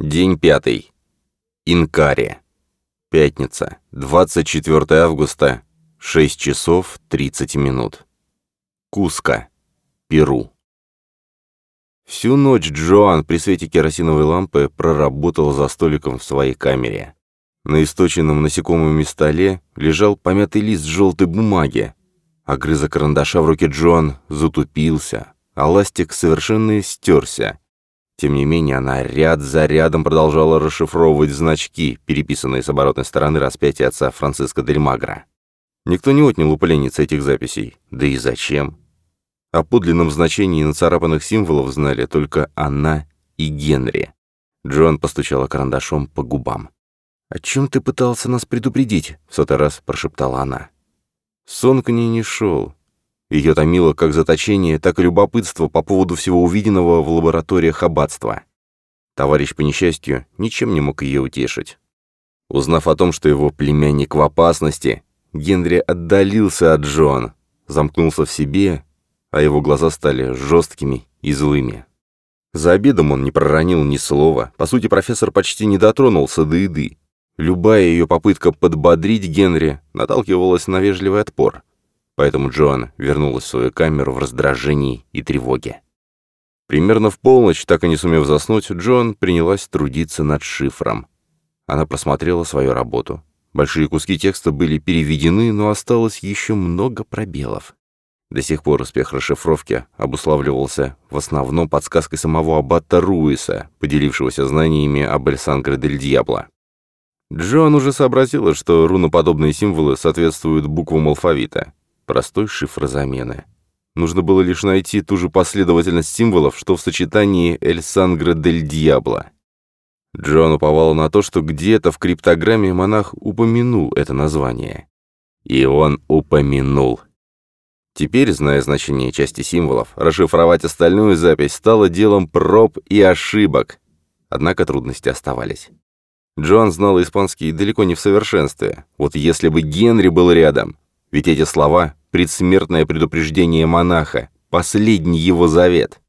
День пятый. Инкари. Пятница, 24 августа, 6 часов 30 минут. Куска, Перу. Всю ночь Джоан при свете керосиновой лампы проработал за столиком в своей камере. На источенном насекомыми столе лежал помятый лист желтой бумаги. Огрызок карандаша в руке Джоан затупился, а ластик совершенно стерся. Тем не менее, она ряд за рядом продолжала расшифровывать значки, переписанные с оборотной стороны распятия отца Франциска Дель Магро. Никто не отнял у пленницы этих записей. Да и зачем? О подлинном значении нацарапанных символов знали только она и Генри. Джоан постучала карандашом по губам. «О чем ты пытался нас предупредить?» — в сотый раз прошептала она. Сон к ней не шел. Ее томило как заточение, так и любопытство по поводу всего увиденного в лабораториях аббатства. Товарищ, по несчастью, ничем не мог ее утешить. Узнав о том, что его племянник в опасности, Генри отдалился от Джон, замкнулся в себе, а его глаза стали жесткими и злыми. За обедом он не проронил ни слова. По сути, профессор почти не дотронулся до еды. Любая ее попытка подбодрить Генри наталкивалась на вежливый отпор поэтому Джоан вернулась в свою камеру в раздражении и тревоге. Примерно в полночь, так и не сумев заснуть, Джоан принялась трудиться над шифром. Она просмотрела свою работу. Большие куски текста были переведены, но осталось еще много пробелов. До сих пор успех расшифровки обуславливался в основном подсказкой самого аббата Руиса, поделившегося знаниями об Эльсангре дель Дьябло. Джоан уже сообразила, что руноподобные символы соответствуют буквам алфавита простой шифр замены. Нужно было лишь найти ту же последовательность символов, что в сочетании «Эль Сангре дель Диабло». Джон уповал на то, что где-то в криптограмме монах упомянул это название. И он упомянул. Теперь, зная значение части символов, расшифровать остальную запись стало делом проб и ошибок. Однако трудности оставались. Джон знал испанский далеко не в совершенстве. Вот если бы Генри был рядом, ведь эти слова предсмертное предупреждение монаха, последний его завет.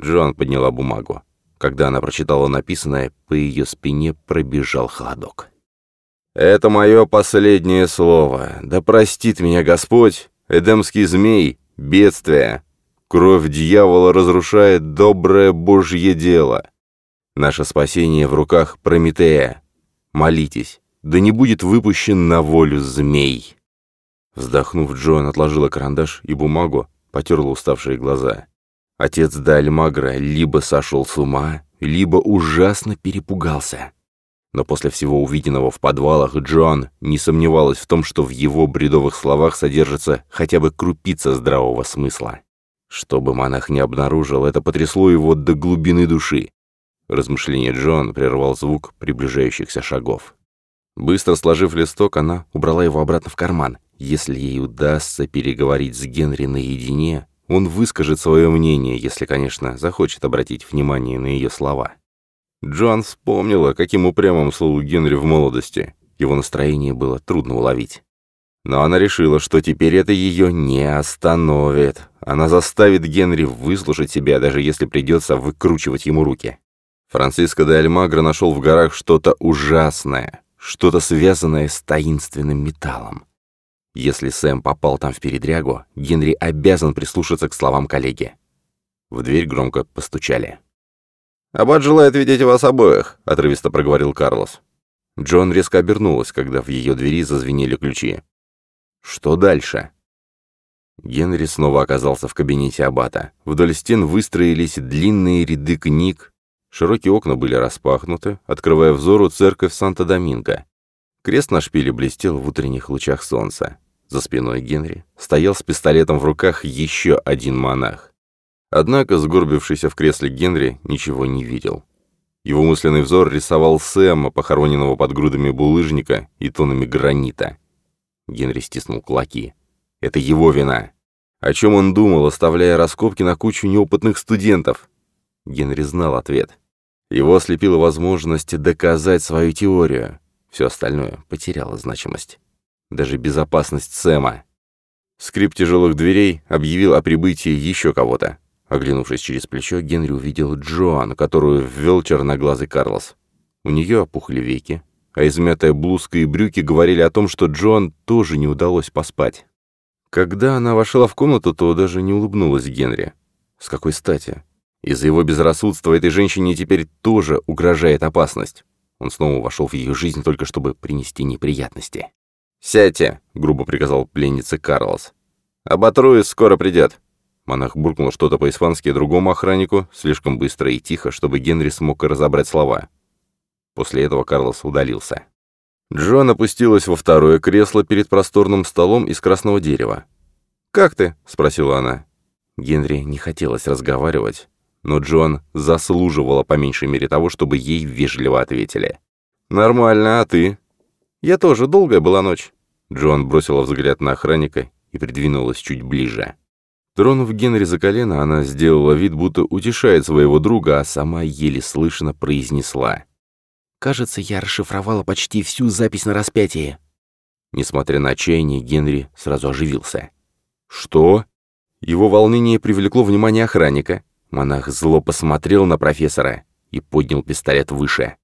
Джоан подняла бумагу. Когда она прочитала написанное, по ее спине пробежал холодок. «Это мое последнее слово. Да простит меня Господь, эдемский змей, бедствие. Кровь дьявола разрушает доброе Божье дело. Наше спасение в руках Прометея. Молитесь, да не будет выпущен на волю змей». Вздохнув, Джоан отложила карандаш и бумагу, потерла уставшие глаза. Отец Дальмагра либо сошел с ума, либо ужасно перепугался. Но после всего увиденного в подвалах Джоан не сомневалась в том, что в его бредовых словах содержится хотя бы крупица здравого смысла. Чтобы монах не обнаружил, это потрясло его до глубины души. Размышление Джоан прервал звук приближающихся шагов. Быстро сложив листок, она убрала его обратно в карман если ей удастся переговорить с Генри наедине, он выскажет свое мнение, если, конечно, захочет обратить внимание на ее слова. Джоан вспомнила, каким упрямым слыл Генри в молодости. Его настроение было трудно уловить. Но она решила, что теперь это ее не остановит. Она заставит Генри выслушать себя, даже если придется выкручивать ему руки. Франциско де Альмагро нашел в горах что-то ужасное, что-то связанное с таинственным металлом. Если Сэм попал там в передрягу, Генри обязан прислушаться к словам коллеги. В дверь громко постучали. «Аббат желает видеть вас обоих», — отрывисто проговорил Карлос. Джон резко обернулась, когда в ее двери зазвенели ключи. «Что дальше?» Генри снова оказался в кабинете аббата. Вдоль стен выстроились длинные ряды книг. Широкие окна были распахнуты, открывая взору церковь Санта-Доминго. Крест на шпиле блестел в утренних лучах солнца. За спиной Генри стоял с пистолетом в руках еще один монах. Однако, сгорбившийся в кресле Генри ничего не видел. Его мысленный взор рисовал Сэма, похороненного под грудами булыжника и тонами гранита. Генри стиснул кулаки. Это его вина. О чем он думал, оставляя раскопки на кучу неопытных студентов? Генри знал ответ. Его ослепила возможность доказать свою теорию. Все остальное потеряло значимость. Даже безопасность Сэма. Скрип тяжелых дверей объявил о прибытии еще кого-то. Оглянувшись через плечо, Генри увидел Джоан, которую ввел черноглазый Карлос. У нее опухли веки, а измятая блузка и брюки говорили о том, что Джоан тоже не удалось поспать. Когда она вошла в комнату, то даже не улыбнулась Генри. С какой стати? Из-за его безрассудства этой женщине теперь тоже угрожает опасность. Он снова вошел в ее жизнь только чтобы принести неприятности. «Сядьте», — грубо приказал пленнице Карлос. «Абатруис скоро придет». Монах буркнул что-то по-испански другому охраннику, слишком быстро и тихо, чтобы Генри смог разобрать слова. После этого Карлос удалился. Джон опустилась во второе кресло перед просторным столом из красного дерева. «Как ты?» — спросила она. Генри не хотелось разговаривать, но Джон заслуживала по меньшей мере того, чтобы ей вежливо ответили. «Нормально, а ты?» «Я тоже, долгая была ночь». Джон бросила взгляд на охранника и придвинулась чуть ближе. Тронув Генри за колено, она сделала вид, будто утешает своего друга, а сама еле слышно произнесла. «Кажется, я расшифровала почти всю запись на распятии». Несмотря на отчаяние, Генри сразу оживился. «Что?» Его волнение привлекло внимание охранника, Монах зло посмотрел на профессора и поднял пистолет выше.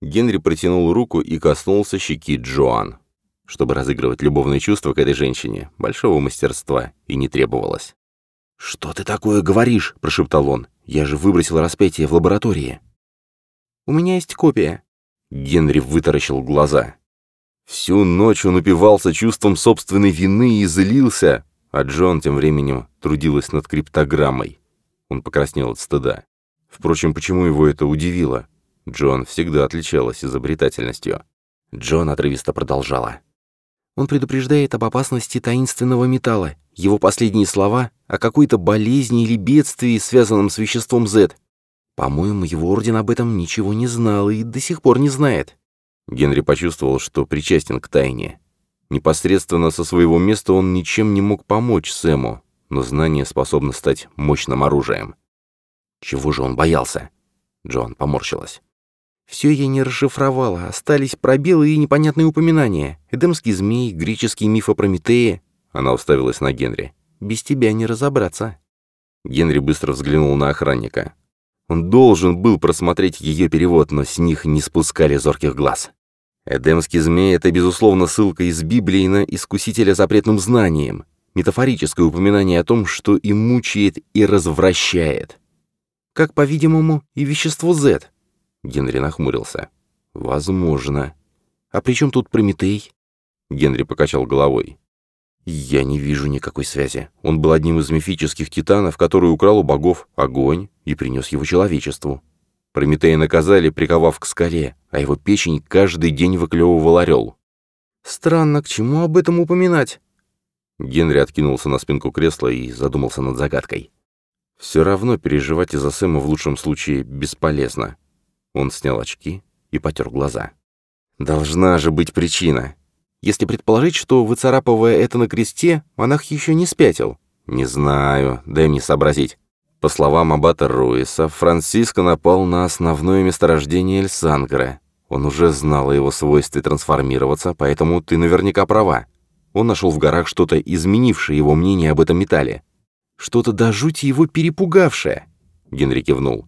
Генри протянул руку и коснулся щеки Джоан. Чтобы разыгрывать любовные чувства к этой женщине, большого мастерства и не требовалось. «Что ты такое говоришь?» – прошептал он. «Я же выбросил распятие в лаборатории». «У меня есть копия». Генри вытаращил глаза. Всю ночь он упивался чувством собственной вины и злился, а Джон тем временем трудилась над криптограммой. Он покраснел от стыда. Впрочем, почему его это удивило? Джон всегда отличалась изобретательностью. Джон отрывисто продолжала. Он предупреждает об опасности таинственного металла. Его последние слова о какой-то болезни или бедствии, связанном с веществом Z. По-моему, его орден об этом ничего не знал и до сих пор не знает. Генри почувствовал, что причастен к тайне. Непосредственно со своего места он ничем не мог помочь Сэму, но знание способно стать мощным оружием. Чего же он боялся? Джон поморщилась. Все я не расшифровала, остались пробелы и непонятные упоминания. Эдемский змей, греческие мифы о Прометее. Она уставилась на Генри. Без тебя не разобраться. Генри быстро взглянул на охранника. Он должен был просмотреть ее перевод, но с них не спускали зорких глаз. Эдемский змей — это, безусловно, ссылка из Библии на искусителя запретным знанием метафорическое упоминание о том, что и мучает, и развращает. Как, по-видимому, и вещество Z. Генри нахмурился. Возможно. А при чем тут Прометей? Генри покачал головой. Я не вижу никакой связи. Он был одним из мифических титанов, который украл у богов огонь и принес его человечеству. Прометея наказали, приковав к скале, а его печень каждый день выклевывал орел. Странно, к чему об этом упоминать? Генри откинулся на спинку кресла и задумался над загадкой. Все равно переживать из-за Сэма в лучшем случае бесполезно. Он снял очки и потер глаза. Должна же быть причина. Если предположить, что, выцарапывая это на кресте, монах еще не спятил. Не знаю, дай мне сообразить. По словам аббата Руиса, Франциско напал на основное месторождение Эльсангра. Он уже знал о его свойстве трансформироваться, поэтому ты наверняка права. Он нашел в горах что-то, изменившее его мнение об этом металле. Что-то до жути его перепугавшее. Генри кивнул.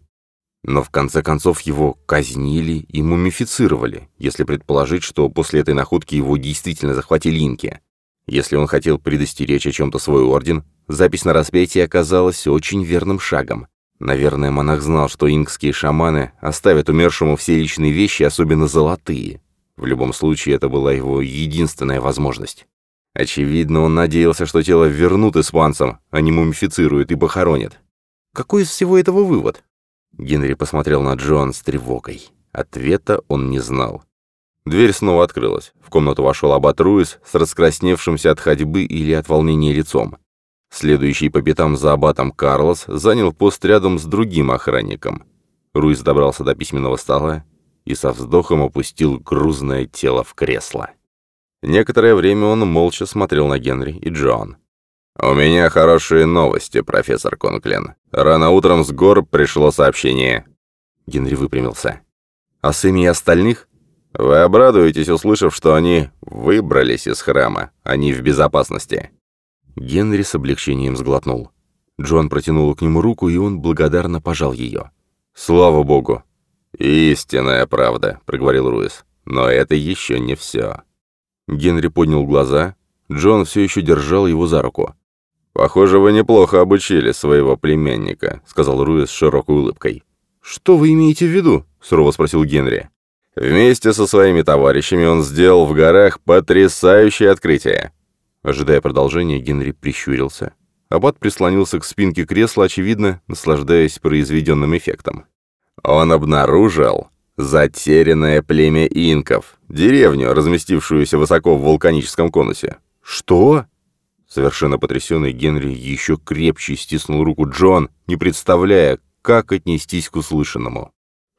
Но в конце концов его казнили и мумифицировали, если предположить, что после этой находки его действительно захватили инки. Если он хотел предостеречь о чем-то свой орден, запись на распятии оказалась очень верным шагом. Наверное, монах знал, что инкские шаманы оставят умершему все личные вещи, особенно золотые. В любом случае, это была его единственная возможность. Очевидно, он надеялся, что тело вернут испанцам, а не мумифицируют и похоронят. Какой из всего этого вывод? Генри посмотрел на Джон с тревогой. Ответа он не знал. Дверь снова открылась. В комнату вошел аббат Руис с раскрасневшимся от ходьбы или от волнения лицом. Следующий по пятам за аббатом Карлос занял пост рядом с другим охранником. Руис добрался до письменного стола и со вздохом опустил грузное тело в кресло. Некоторое время он молча смотрел на Генри и Джон. «У меня хорошие новости, профессор Конклин. Рано утром с гор пришло сообщение». Генри выпрямился. «А с ими остальных?» «Вы обрадуетесь, услышав, что они выбрались из храма. Они в безопасности». Генри с облегчением сглотнул. Джон протянул к нему руку, и он благодарно пожал ее. «Слава богу! «Истинная правда», — проговорил Руис. «Но это еще не все». Генри поднял глаза. Джон все еще держал его за руку. «Похоже, вы неплохо обучили своего племянника», — сказал Руис с широкой улыбкой. «Что вы имеете в виду?» — сурово спросил Генри. «Вместе со своими товарищами он сделал в горах потрясающее открытие». Ожидая продолжения, Генри прищурился. Аббат прислонился к спинке кресла, очевидно, наслаждаясь произведенным эффектом. Он обнаружил затерянное племя инков, деревню, разместившуюся высоко в вулканическом конусе. «Что?» Совершенно потрясенный Генри еще крепче стиснул руку Джон, не представляя, как отнестись к услышанному.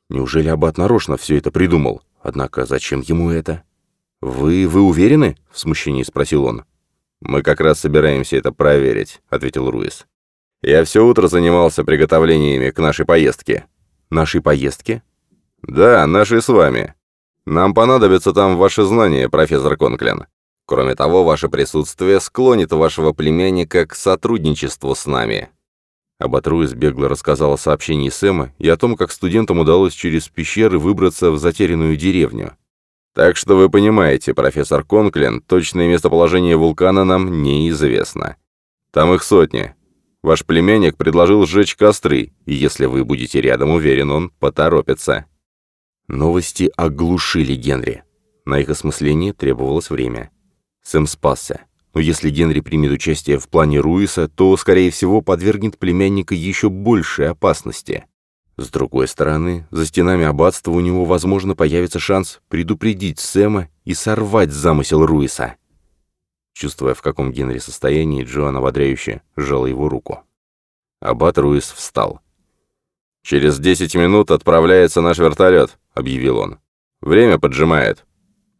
Неужели Аббат нарочно все это придумал? Однако зачем ему это? «Вы... вы уверены?» — в смущении спросил он. «Мы как раз собираемся это проверить», — ответил Руис. «Я все утро занимался приготовлениями к нашей поездке». «Нашей поездке?» «Да, нашей с вами. Нам понадобятся там ваши знания, профессор Конклин. Кроме того, ваше присутствие склонит вашего племянника к сотрудничеству с нами». Аббат Руис бегло рассказал о сообщении Сэма и о том, как студентам удалось через пещеры выбраться в затерянную деревню. Так что вы понимаете, профессор Конклин, точное местоположение вулкана нам неизвестно. Там их сотни. Ваш племянник предложил сжечь костры, и если вы будете рядом, уверен, он поторопится». Новости оглушили Генри. На их осмысление требовалось время. Сэм спасся. Но если Генри примет участие в плане Руиса, то, скорее всего, подвергнет племянника еще большей опасности. С другой стороны, за стенами аббатства у него, возможно, появится шанс предупредить Сэма и сорвать замысел Руиса. Чувствуя, в каком Генри состоянии, Джоан ободряюще сжала его руку. Аббат Руис встал. «Через десять минут отправляется наш вертолет», — объявил он. «Время поджимает».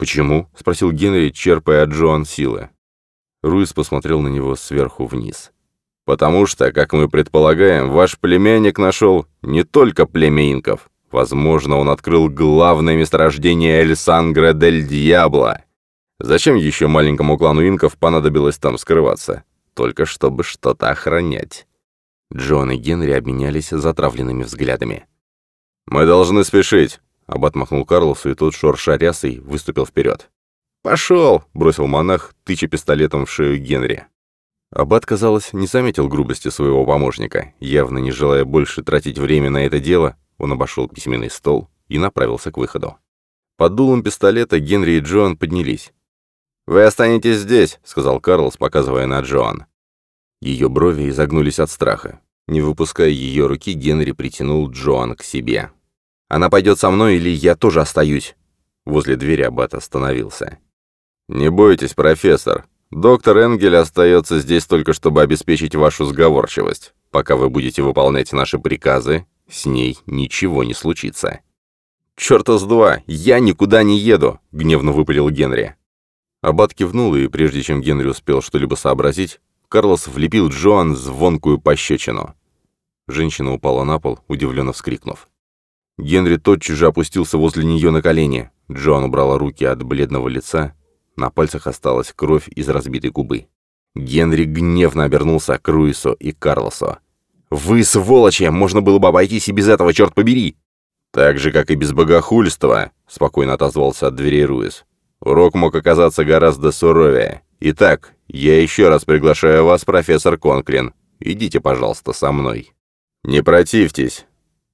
«Почему?» — спросил Генри, черпая от Джоан силы. Руис посмотрел на него сверху вниз. Потому что, как мы предполагаем, ваш племянник нашел не только племя инков. Возможно, он открыл главное месторождение Эль-Сангре дель Диабло. Зачем еще маленькому клану инков понадобилось там скрываться? Только чтобы что-то охранять. Джон и Генри обменялись затравленными взглядами. «Мы должны спешить», — Аббат махнул Карлосу, и тот, шорша рясой, выступил вперед. «Пошел!» — бросил монах, тыча пистолетом в шею Генри. Аббат, казалось, не заметил грубости своего помощника. Явно не желая больше тратить время на это дело, он обошел письменный стол и направился к выходу. Под дулом пистолета Генри и Джоан поднялись. «Вы останетесь здесь», — сказал Карлос, показывая на Джоан. Ее брови изогнулись от страха. Не выпуская ее руки, Генри притянул Джоан к себе. «Она пойдет со мной, или я тоже остаюсь?» Возле двери Аббат остановился. «Не бойтесь, профессор. Доктор Энгель остается здесь только, чтобы обеспечить вашу сговорчивость. Пока вы будете выполнять наши приказы, с ней ничего не случится». «Чёрта с два! Я никуда не еду!» — гневно выпалил Генри. Аббат кивнул, и прежде чем Генри успел что-либо сообразить, Карлос влепил Джоан звонкую пощечину. Женщина упала на пол, удивленно вскрикнув. Генри тотчас же опустился возле нее на колени. Джоан убрала руки от бледного лица на пальцах осталась кровь из разбитой губы. Генри гневно обернулся к Руису и Карлосу. «Вы сволочи! Можно было бы обойтись и без этого, черт побери!» «Так же, как и без богохульства», — спокойно отозвался от дверей Руис. «Урок мог оказаться гораздо суровее. Итак, я еще раз приглашаю вас, профессор Конклин. Идите, пожалуйста, со мной. Не противьтесь,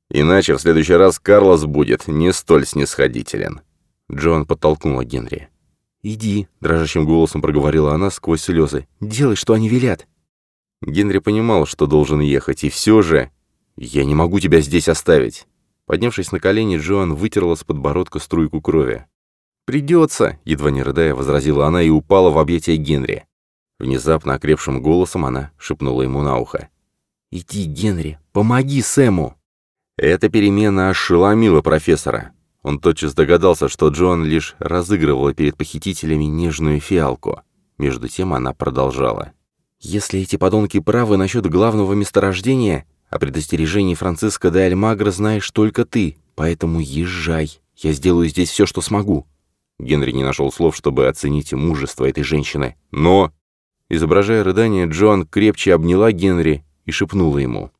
иначе в следующий раз Карлос будет не столь снисходителен». Джон подтолкнула Генри. «Иди», — дрожащим голосом проговорила она сквозь слезы. «Делай, что они велят». Генри понимал, что должен ехать, и все же... «Я не могу тебя здесь оставить». Поднявшись на колени, Джоан вытерла с подбородка струйку крови. «Придется», — едва не рыдая, возразила она и упала в объятия Генри. Внезапно окрепшим голосом она шепнула ему на ухо. «Иди, Генри, помоги Сэму!» Эта перемена ошеломила профессора. Он тотчас догадался, что Джоан лишь разыгрывала перед похитителями нежную фиалку. Между тем она продолжала. «Если эти подонки правы насчет главного месторождения, о предостережении Франциска де Альмагро знаешь только ты, поэтому езжай. Я сделаю здесь все, что смогу». Генри не нашел слов, чтобы оценить мужество этой женщины. «Но...» Изображая рыдание, Джоан крепче обняла Генри и шепнула ему.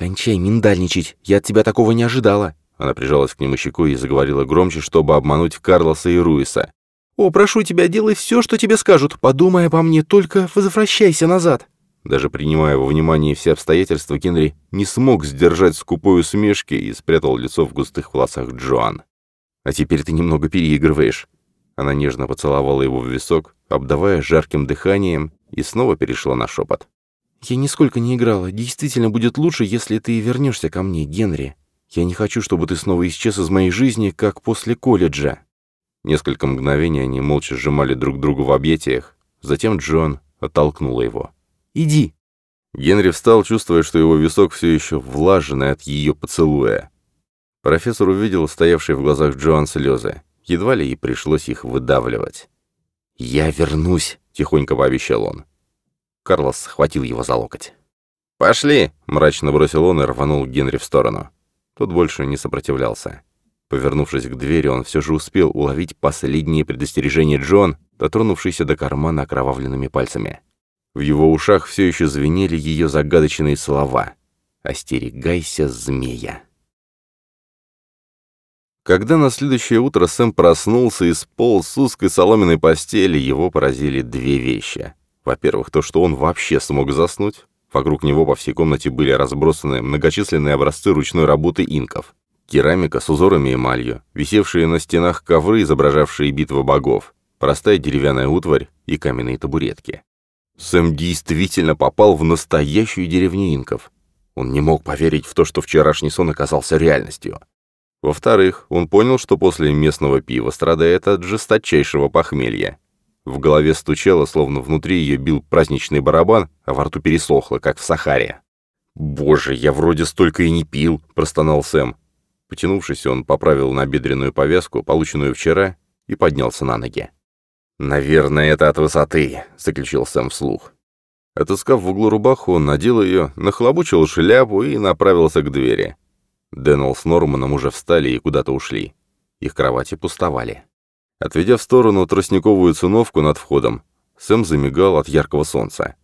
«Кончай миндальничать, я от тебя такого не ожидала. Она прижалась к нему щекой и заговорила громче, чтобы обмануть Карлоса и Руиса. «О, прошу тебя, делай все, что тебе скажут. Подумай обо мне, только возвращайся назад». Даже принимая во внимание все обстоятельства, Генри не смог сдержать скупой усмешки и спрятал лицо в густых волосах Джоан. «А теперь ты немного переигрываешь». Она нежно поцеловала его в висок, обдавая жарким дыханием, и снова перешла на шепот. «Я нисколько не играла. Действительно будет лучше, если ты вернешься ко мне, Генри. Я не хочу, чтобы ты снова исчез из моей жизни, как после колледжа». Несколько мгновений они молча сжимали друг друга в объятиях. Затем Джон оттолкнула его. «Иди». Генри встал, чувствуя, что его висок все еще влажный от ее поцелуя. Профессор увидел стоявшие в глазах Джоан слезы. Едва ли ей пришлось их выдавливать. «Я вернусь», — тихонько пообещал он. Карлос схватил его за локоть. «Пошли!» — мрачно бросил он и рванул Генри в сторону. Тот больше не сопротивлялся. Повернувшись к двери, он все же успел уловить последнее предостережение Джон, дотронувшийся до кармана окровавленными пальцами. В его ушах все еще звенели ее загадочные слова. «Остерегайся, змея». Когда на следующее утро Сэм проснулся и сполз с узкой соломенной постели, его поразили две вещи. Во-первых, то, что он вообще смог заснуть. Вокруг него по всей комнате были разбросаны многочисленные образцы ручной работы инков. Керамика с узорами и эмалью, висевшие на стенах ковры, изображавшие битвы богов, простая деревянная утварь и каменные табуретки. Сэм действительно попал в настоящую деревню инков. Он не мог поверить в то, что вчерашний сон оказался реальностью. Во-вторых, он понял, что после местного пива страдает от жесточайшего похмелья. В голове стучало, словно внутри ее бил праздничный барабан, а во рту пересохло, как в Сахаре. «Боже, я вроде столько и не пил», — простонал Сэм. Потянувшись, он поправил набедренную повязку, полученную вчера, и поднялся на ноги. «Наверное, это от высоты», — заключил Сэм вслух. Отыскав в углу рубаху, он надел ее, нахлобучил шляпу и направился к двери. Дэннел с Норманом уже встали и куда-то ушли. Их кровати пустовали. Отведя в сторону тростниковую циновку над входом, Сэм замигал от яркого солнца.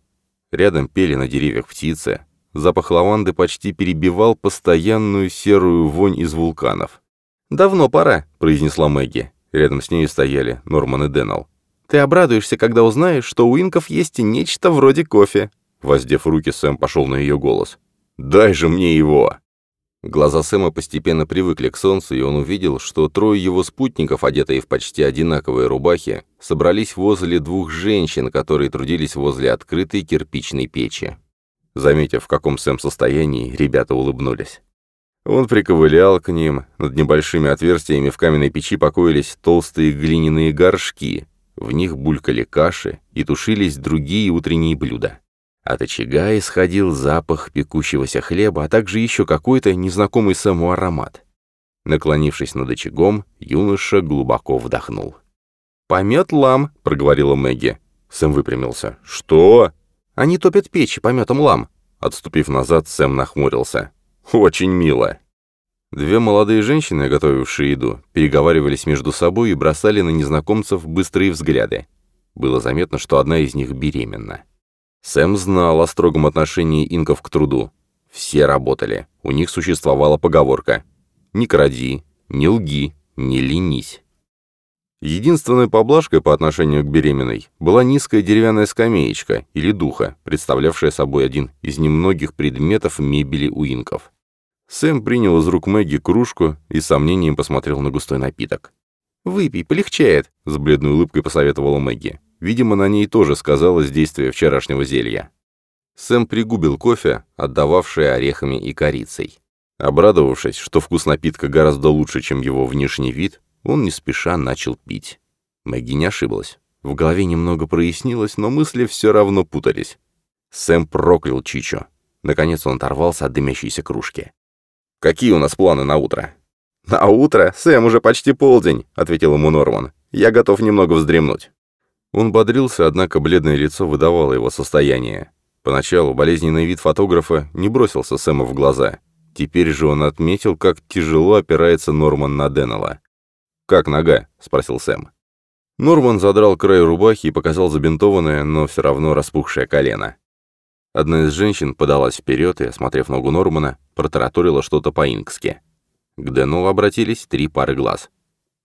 Рядом пели на деревьях птицы. Запах лаванды почти перебивал постоянную серую вонь из вулканов. «Давно пора», — произнесла Мэгги. Рядом с ней стояли Норман и Дэннел. «Ты обрадуешься, когда узнаешь, что у инков есть нечто вроде кофе». Воздев руки, Сэм пошел на ее голос. «Дай же мне его!» Глаза Сэма постепенно привыкли к солнцу, и он увидел, что трое его спутников, одетые в почти одинаковые рубахи, собрались возле двух женщин, которые трудились возле открытой кирпичной печи. Заметив, в каком Сэм состоянии, ребята улыбнулись. Он приковылял к ним, над небольшими отверстиями в каменной печи покоились толстые глиняные горшки, в них булькали каши и тушились другие утренние блюда. От очага исходил запах пекущегося хлеба, а также еще какой-то незнакомый Сэму аромат. Наклонившись над очагом, юноша глубоко вдохнул. «Помет лам», — проговорила Мэгги. Сэм выпрямился. «Что?» «Они топят печь пометом лам». Отступив назад, Сэм нахмурился. «Очень мило». Две молодые женщины, готовившие еду, переговаривались между собой и бросали на незнакомцев быстрые взгляды. Было заметно, что одна из них беременна. Сэм знал о строгом отношении инков к труду. Все работали. У них существовала поговорка «Не кради, не лги, не ленись». Единственной поблажкой по отношению к беременной была низкая деревянная скамеечка или духа, представлявшая собой один из немногих предметов мебели у инков. Сэм принял из рук Мэгги кружку и с сомнением посмотрел на густой напиток. «Выпей, полегчает», — с бледной улыбкой посоветовала Мэгги. Видимо, на ней тоже сказалось действие вчерашнего зелья. Сэм пригубил кофе, отдававший орехами и корицей. Обрадовавшись, что вкус напитка гораздо лучше, чем его внешний вид, он не спеша начал пить. Мэгги не ошиблась. В голове немного прояснилось, но мысли все равно путались. Сэм проклял Чичо. Наконец он оторвался от дымящейся кружки. «Какие у нас планы на утро?» «На утро? Сэм, уже почти полдень», — ответил ему Норман. «Я готов немного вздремнуть». Он бодрился, однако бледное лицо выдавало его состояние. Поначалу болезненный вид фотографа не бросился Сэма в глаза. Теперь же он отметил, как тяжело опирается Норман на Деннелла. «Как нога?» — спросил Сэм. Норман задрал край рубахи и показал забинтованное, но все равно распухшее колено. Одна из женщин подалась вперед и, осмотрев ногу Нормана, протараторила что-то по-инкски. К Дэну обратились три пары глаз.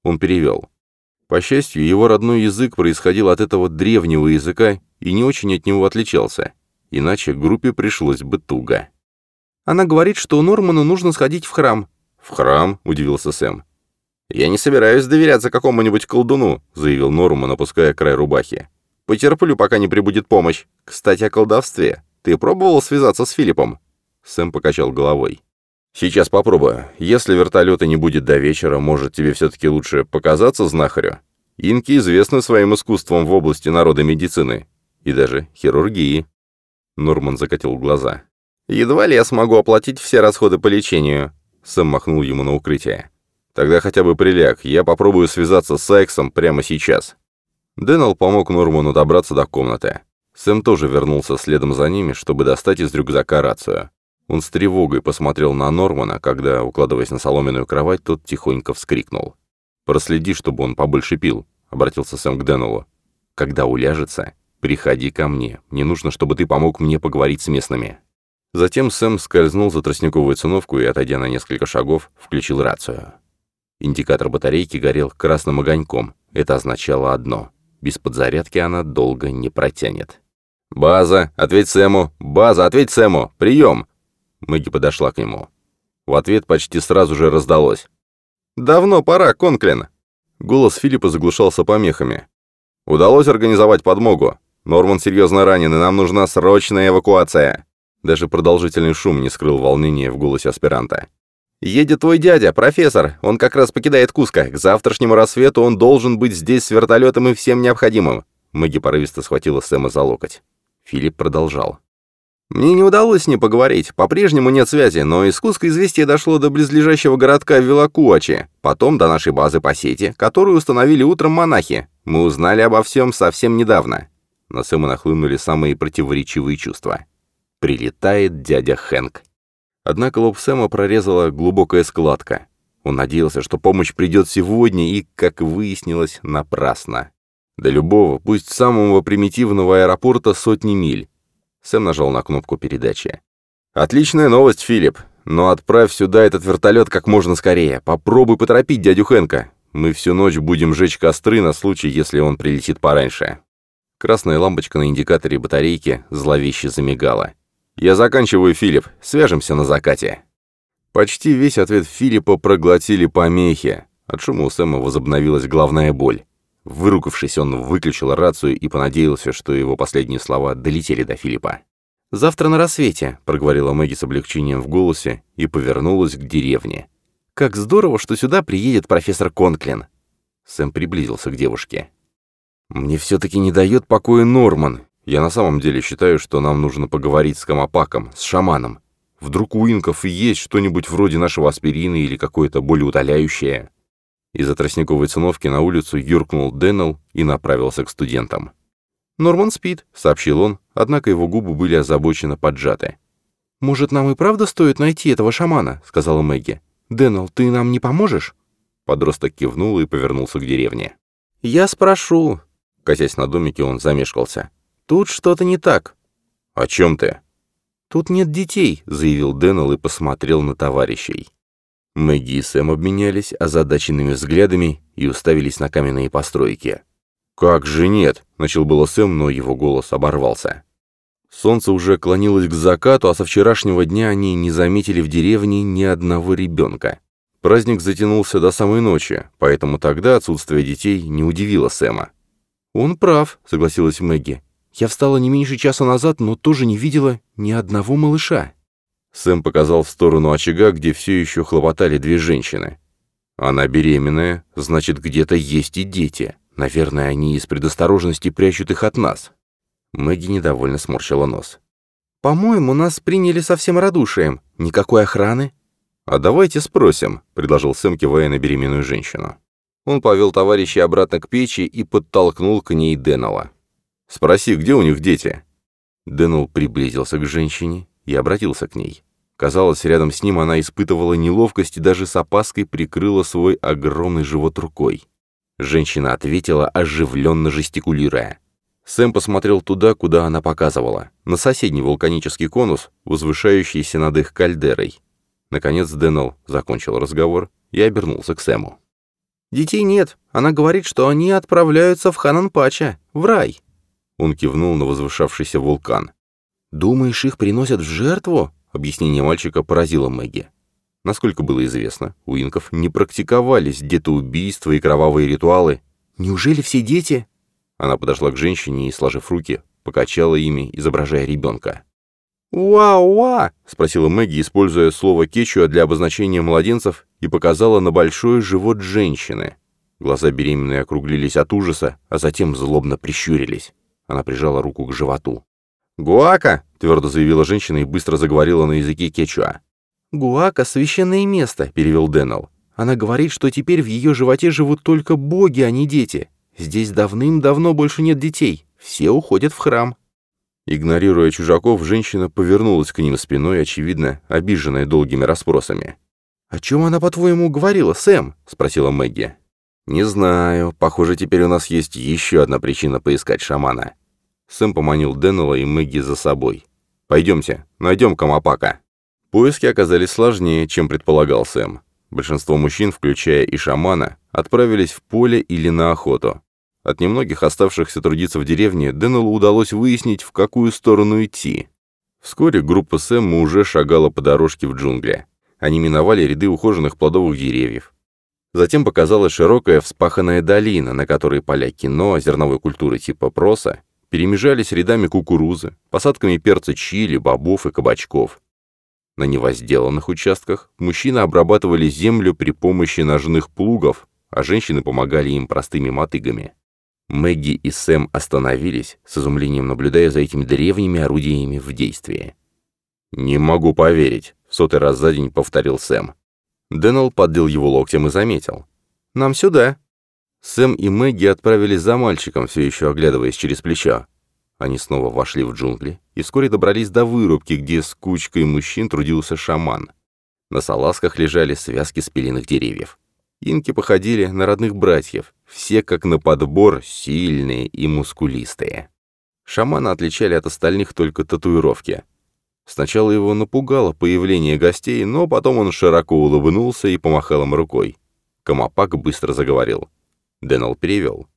Он перевел. По счастью, его родной язык происходил от этого древнего языка и не очень от него отличался, иначе группе пришлось бы туго. «Она говорит, что Норману нужно сходить в храм». «В храм?» — удивился Сэм. «Я не собираюсь доверяться какому-нибудь колдуну», — заявил Норман, опуская край рубахи. «Потерплю, пока не прибудет помощь. Кстати, о колдовстве. Ты пробовал связаться с Филиппом?» Сэм покачал головой. «Сейчас попробую. Если вертолета не будет до вечера, может, тебе все-таки лучше показаться знахарю? Инки известны своим искусством в области народа медицины и даже хирургии». Норман закатил глаза. «Едва ли я смогу оплатить все расходы по лечению», — Сэм махнул ему на укрытие. «Тогда хотя бы приляг, я попробую связаться с Эксом прямо сейчас». Дэннел помог Норману добраться до комнаты. Сэм тоже вернулся следом за ними, чтобы достать из рюкзака рацию. Он с тревогой посмотрел на Нормана, когда, укладываясь на соломенную кровать, тот тихонько вскрикнул. «Проследи, чтобы он побольше пил», — обратился Сэм к Деннеллу. «Когда уляжется, приходи ко мне. Мне нужно, чтобы ты помог мне поговорить с местными». Затем Сэм скользнул за тростниковую циновку и, отойдя на несколько шагов, включил рацию. Индикатор батарейки горел красным огоньком. Это означало одно — без подзарядки она долго не протянет. «База, ответь Сэму! База, ответь Сэму! Прием!» Мэгги подошла к нему. В ответ почти сразу же раздалось. «Давно пора, Конклин!» Голос Филиппа заглушался помехами. «Удалось организовать подмогу. Норман серьезно ранен, и нам нужна срочная эвакуация!» Даже продолжительный шум не скрыл волнения в голосе аспиранта. «Едет твой дядя, профессор. Он как раз покидает Куско. К завтрашнему рассвету он должен быть здесь с вертолетом и всем необходимым». Мэгги порывисто схватила Сэма за локоть. Филипп продолжал. «Мне не удалось с ним поговорить, по-прежнему нет связи, но из Куска известие дошло до близлежащего городка Вилакуачи, потом до нашей базы по сети, которую установили утром монахи. Мы узнали обо всем совсем недавно». На Сэма нахлынули самые противоречивые чувства. Прилетает дядя Хэнк. Однако лоб Сэма прорезала глубокая складка. Он надеялся, что помощь придет сегодня, и, как выяснилось, напрасно. До любого, пусть самого примитивного аэропорта сотни миль. Сэм нажал на кнопку передачи. «Отличная новость, Филипп. Но отправь сюда этот вертолет как можно скорее. Попробуй поторопить дядю Хэнка. Мы всю ночь будем жечь костры на случай, если он прилетит пораньше». Красная лампочка на индикаторе батарейки зловеще замигала. «Я заканчиваю, Филипп. Свяжемся на закате». Почти весь ответ Филиппа проглотили помехи. От шума у Сэма возобновилась головная боль. Выругавшись, он выключил рацию и понадеялся, что его последние слова долетели до Филиппа. «Завтра на рассвете», — проговорила Мэгги с облегчением в голосе и повернулась к деревне. «Как здорово, что сюда приедет профессор Конклин». Сэм приблизился к девушке. «Мне все-таки не дает покоя Норман. Я на самом деле считаю, что нам нужно поговорить с Камапаком, с шаманом. Вдруг у инков и есть что-нибудь вроде нашего аспирина или какое-то болеутоляющее?» Из-за тростниковой циновки на улицу юркнул Дэннел и направился к студентам. «Норман спит», — сообщил он, однако его губы были озабоченно поджаты. «Может, нам и правда стоит найти этого шамана?» — сказала Мэгги. «Дэннел, ты нам не поможешь?» Подросток кивнул и повернулся к деревне. «Я спрошу». Косясь на домике, он замешкался. «Тут что-то не так». «О чем ты?» «Тут нет детей», — заявил Дэннел и посмотрел на товарищей. Мэгги и Сэм обменялись озадаченными взглядами и уставились на каменные постройки. «Как же нет?» — начал было Сэм, но его голос оборвался. Солнце уже клонилось к закату, а со вчерашнего дня они не заметили в деревне ни одного ребенка. Праздник затянулся до самой ночи, поэтому тогда отсутствие детей не удивило Сэма. «Он прав», — согласилась Мэгги. «Я встала не меньше часа назад, но тоже не видела ни одного малыша». Сэм показал в сторону очага, где все еще хлопотали две женщины. Она беременная, значит, где-то есть и дети. Наверное, они из предосторожности прячут их от нас. Мэгги недовольно сморщила нос. «По-моему, нас приняли со всем радушием. Никакой охраны». «А давайте спросим», — предложил Сэм, кивая на беременную женщину. Он повел товарищей обратно к печи и подтолкнул к ней Деннелла. «Спроси, где у них дети?» Деннелл приблизился к женщине и обратился к ней. Казалось, рядом с ним она испытывала неловкость и даже с опаской прикрыла свой огромный живот рукой. Женщина ответила, оживленно жестикулируя. Сэм посмотрел туда, куда она показывала, на соседний вулканический конус, возвышающийся над их кальдерой. Наконец Дэннел закончил разговор и обернулся к Сэму. «Детей нет. Она говорит, что они отправляются в Хананпача, в рай». Он кивнул на возвышавшийся вулкан. «Думаешь, их приносят в жертву?» Объяснение мальчика поразило Мэгги. Насколько было известно, у инков не практиковались где-то убийства и кровавые ритуалы. «Неужели все дети?» Она подошла к женщине и, сложив руки, покачала ими, изображая ребенка. «Уа-уа!» — спросила Мэгги, используя слово кечуа для обозначения младенцев, и показала на большой живот женщины. Глаза беременной округлились от ужаса, а затем злобно прищурились. Она прижала руку к животу. «Гуака!» — твердо заявила женщина и быстро заговорила на языке кечуа. «Гуака — священное место», — перевел Дэннел. «Она говорит, что теперь в ее животе живут только боги, а не дети. Здесь давным-давно больше нет детей. Все уходят в храм». Игнорируя чужаков, женщина повернулась к ним спиной, очевидно, обиженная долгими расспросами. «О чем она, по-твоему, говорила, Сэм?» — спросила Мэгги. «Не знаю. Похоже, теперь у нас есть еще одна причина поискать шамана». Сэм поманил Деннелла и Мэгги за собой. «Пойдемте, найдем Камапака». Поиски оказались сложнее, чем предполагал Сэм. Большинство мужчин, включая и шамана, отправились в поле или на охоту. От немногих оставшихся трудиться в деревне Деннеллу удалось выяснить, в какую сторону идти. Вскоре группа Сэма уже шагала по дорожке в джунгли. Они миновали ряды ухоженных плодовых деревьев. Затем показалась широкая вспаханная долина, на которой поля кино, зерновой культуры типа проса, перемежались рядами кукурузы, посадками перца чили, бобов и кабачков. На невозделанных участках мужчины обрабатывали землю при помощи ножных плугов, а женщины помогали им простыми мотыгами. Мэгги и Сэм остановились, с изумлением наблюдая за этими древними орудиями в действии. «Не могу поверить», — в сотый раз за день повторил Сэм. Дэннел поддел его локтем и заметил. «Нам сюда». Сэм и Мэгги отправились за мальчиком, все еще оглядываясь через плечо. Они снова вошли в джунгли и вскоре добрались до вырубки, где с кучкой мужчин трудился шаман. На салазках лежали связки спиленных деревьев. Инки походили на родных братьев, все как на подбор сильные и мускулистые. Шамана отличали от остальных только татуировки. Сначала его напугало появление гостей, но потом он широко улыбнулся и помахал им рукой. Камапак быстро заговорил. Дэннел перевел.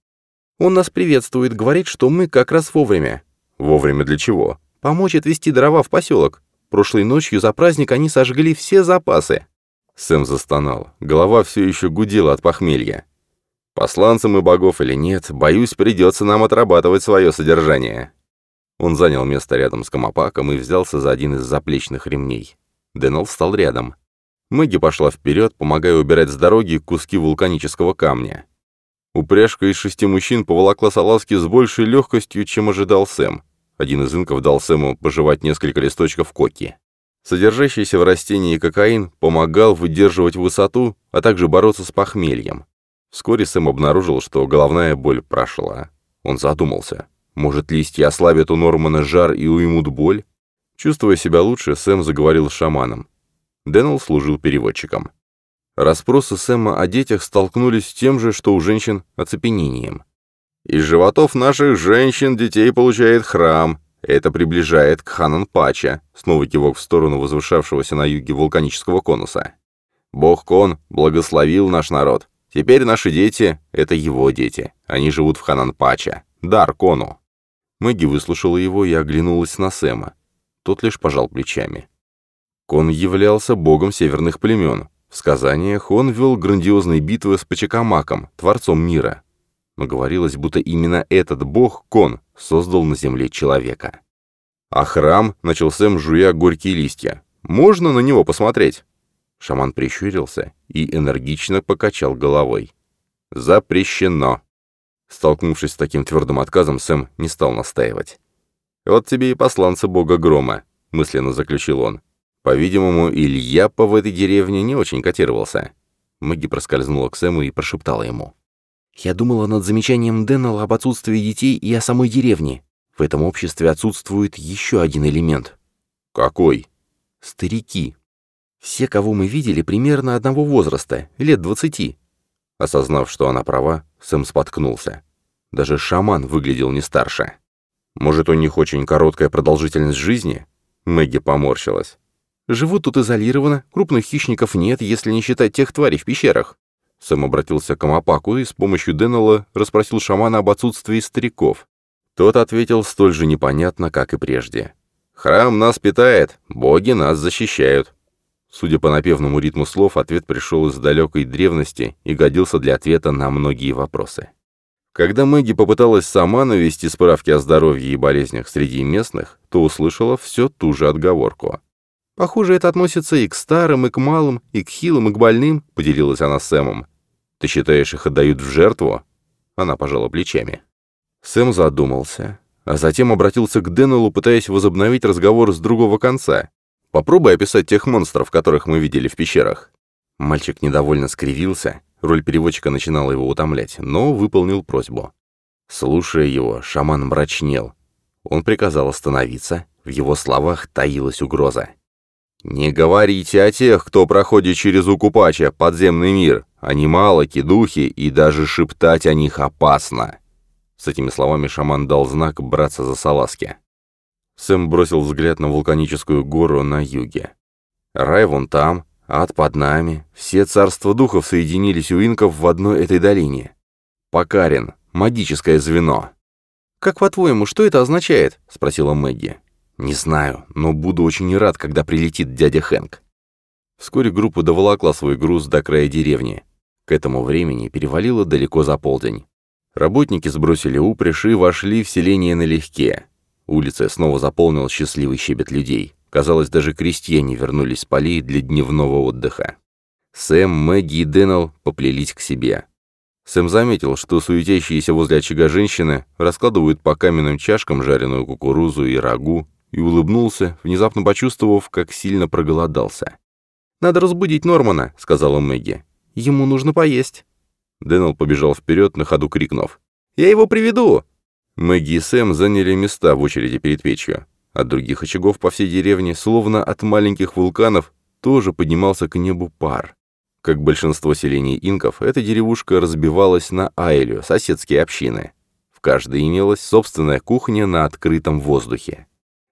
«Он нас приветствует, говорит, что мы как раз вовремя». «Вовремя для чего?» «Помочь отвезти дрова в поселок. Прошлой ночью за праздник они сожгли все запасы». Сэм застонал. Голова все еще гудела от похмелья. Посланцам и богов или нет, боюсь, придется нам отрабатывать свое содержание. Он занял место рядом с Камапаком и взялся за один из заплечных ремней. Деннел встал рядом. Мэгги пошла вперед, помогая убирать с дороги куски вулканического камня. Упряжка из шести мужчин поволокла салазки с большей легкостью, чем ожидал Сэм. Один из инков дал Сэму пожевать несколько листочков коки. Содержащийся в растении кокаин помогал выдерживать высоту, а также бороться с похмельем. Вскоре Сэм обнаружил, что головная боль прошла. Он задумался. Может, листья ослабят у Нормана жар и уймут боль? Чувствуя себя лучше, Сэм заговорил с шаманом. Дэннел служил переводчиком. Распросы Сэма о детях столкнулись с тем же, что у женщин оцепенением. «Из животов наших женщин детей получает храм, это приближает к Ханан-Пача, снова кивок в сторону возвышавшегося на юге вулканического конуса. Бог Кон благословил наш народ. Теперь наши дети — это его дети. Они живут в Ханан-Пача. Дар Кону. Мэгги выслушала его и оглянулась на Сэма. Тот лишь пожал плечами. Кон являлся богом северных племен. В сказаниях он вел грандиозные битвы с Пачакамаком, творцом мира но говорилось, будто именно этот бог, Кон, создал на земле человека. А храм, начал Сэм, жуя горькие листья. Можно на него посмотреть? Шаман прищурился и энергично покачал головой. Запрещено. Столкнувшись с таким твердым отказом, Сэм не стал настаивать. «Вот тебе и посланцы бога грома», — мысленно заключил он. По-видимому, Ильяпа в этой деревне не очень котировался. Мэгги проскользнула к Сэму и прошептала ему. Я думала над замечанием Деннелла об отсутствии детей и о самой деревне. В этом обществе отсутствует еще один элемент. Какой? Старики. Все, кого мы видели, примерно одного возраста, лет двадцати. Осознав, что она права, Сэм споткнулся. Даже шаман выглядел не старше. Может, у них очень короткая продолжительность жизни? Мэгги поморщилась. Живут тут изолированно, крупных хищников нет, если не считать тех тварей в пещерах. Сэм обратился к Амапаку и с помощью Деннелла расспросил шамана об отсутствии стариков. Тот ответил столь же непонятно, как и прежде. «Храм нас питает, боги нас защищают». Судя по напевному ритму слов, ответ пришел из далекой древности и годился для ответа на многие вопросы. Когда Мэгги попыталась сама навести справки о здоровье и болезнях среди местных, то услышала все ту же отговорку. «Похоже, это относится и к старым, и к малым, и к хилым, и к больным», — поделилась она с Сэмом. «Ты считаешь, их отдают в жертву?» Она пожала плечами. Сэм задумался, а затем обратился к Деннеллу, пытаясь возобновить разговор с другого конца. «Попробуй описать тех монстров, которых мы видели в пещерах». Мальчик недовольно скривился, роль переводчика начинала его утомлять, но выполнил просьбу. Слушая его, шаман мрачнел. Он приказал остановиться, в его словах таилась угроза. «Не говорите о тех, кто проходит через Укупача, подземный мир. Они малоки, духи, и даже шептать о них опасно». С этими словами шаман дал знак браться за салазки. Сэм бросил взгляд на вулканическую гору на юге. Рай вон там, ад под нами. Все царства духов соединились у инков в одной этой долине. Покарин, магическое звено. «Как по-твоему, что это означает?» — спросила Мэгги. «Не знаю, но буду очень рад, когда прилетит дядя Хэнк». Вскоре группа доволокла свой груз до края деревни. К этому времени перевалило далеко за полдень. Работники сбросили упряжь и вошли в селение налегке. Улица снова заполнил счастливый щебет людей. Казалось, даже крестьяне вернулись с полей для дневного отдыха. Сэм, Мэгги и Дэннел поплелись к себе. Сэм заметил, что суетящиеся возле очага женщины раскладывают по каменным чашкам жареную кукурузу и рагу, и улыбнулся, внезапно почувствовав, как сильно проголодался. «Надо разбудить Нормана», — сказала Мэгги. «Ему нужно поесть». Дэннел побежал вперед, на ходу крикнув. «Я его приведу!» Мэгги и Сэм заняли места в очереди перед печью. От других очагов по всей деревне, словно от маленьких вулканов, тоже поднимался к небу пар. Как большинство селений инков, эта деревушка разбивалась на айлю, соседские общины. В каждой имелась собственная кухня на открытом воздухе.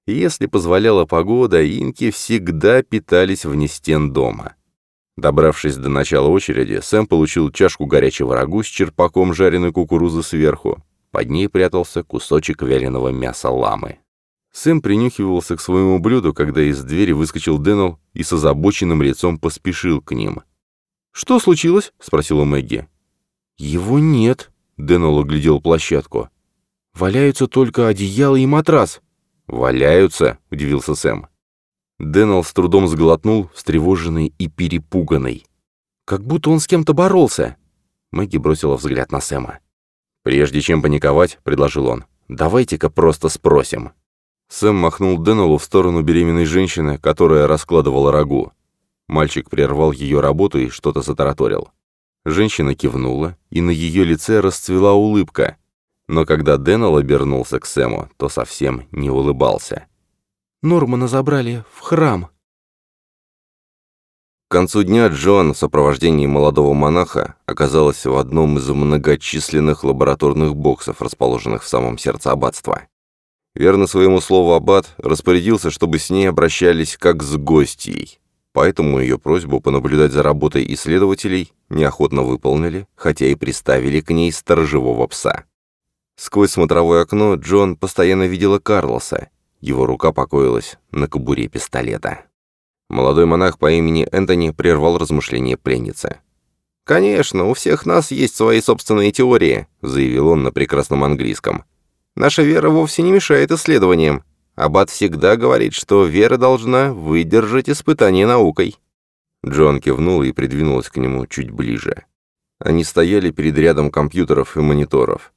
Если позволяла погода, инки всегда питались вне стен дома. Добравшись до начала очереди, Сэм получил чашку горячего рагу с черпаком жареной кукурузы сверху. Под ней прятался кусочек вяленого мяса ламы. Сэм принюхивался к своему блюду, когда из двери выскочил Дэннел и с озабоченным лицом поспешил к ним. «Что случилось?» — спросила Мэгги. «Его нет», — Дэннел оглядел площадку. «Валяются только одеяло и матрас». «Валяются?» — удивился Сэм. Дэннел с трудом сглотнул, встревоженный и перепуганный. «Как будто он с кем-то боролся!» Мэгги бросила взгляд на Сэма. «Прежде чем паниковать», — предложил он, — «давайте-ка просто спросим». Сэм махнул Дэннеллу в сторону беременной женщины, которая раскладывала рагу. Мальчик прервал ее работу и что-то затараторил. Женщина кивнула, и на ее лице расцвела улыбка, но когда Дэннел обернулся к Сэму, то совсем не улыбался. «Нормана забрали в храм». К концу дня Джоан в сопровождении молодого монаха оказалась в одном из многочисленных лабораторных боксов, расположенных в самом сердце аббатства. Верно своему слову аббат распорядился, чтобы с ней обращались как с гостьей. Поэтому ее просьбу понаблюдать за работой исследователей неохотно выполнили, хотя и приставили к ней сторожевого пса. Сквозь смотровое окно Джон постоянно видела Карлоса. Его рука покоилась на кобуре пистолета. Молодой монах по имени Энтони прервал размышления пленницы. «Конечно, у всех нас есть свои собственные теории», — заявил он на прекрасном английском. «Наша вера вовсе не мешает исследованиям. Аббат всегда говорит, что вера должна выдержать испытание наукой». Джон кивнул и придвинулась к нему чуть ближе. Они стояли перед рядом компьютеров и мониторов.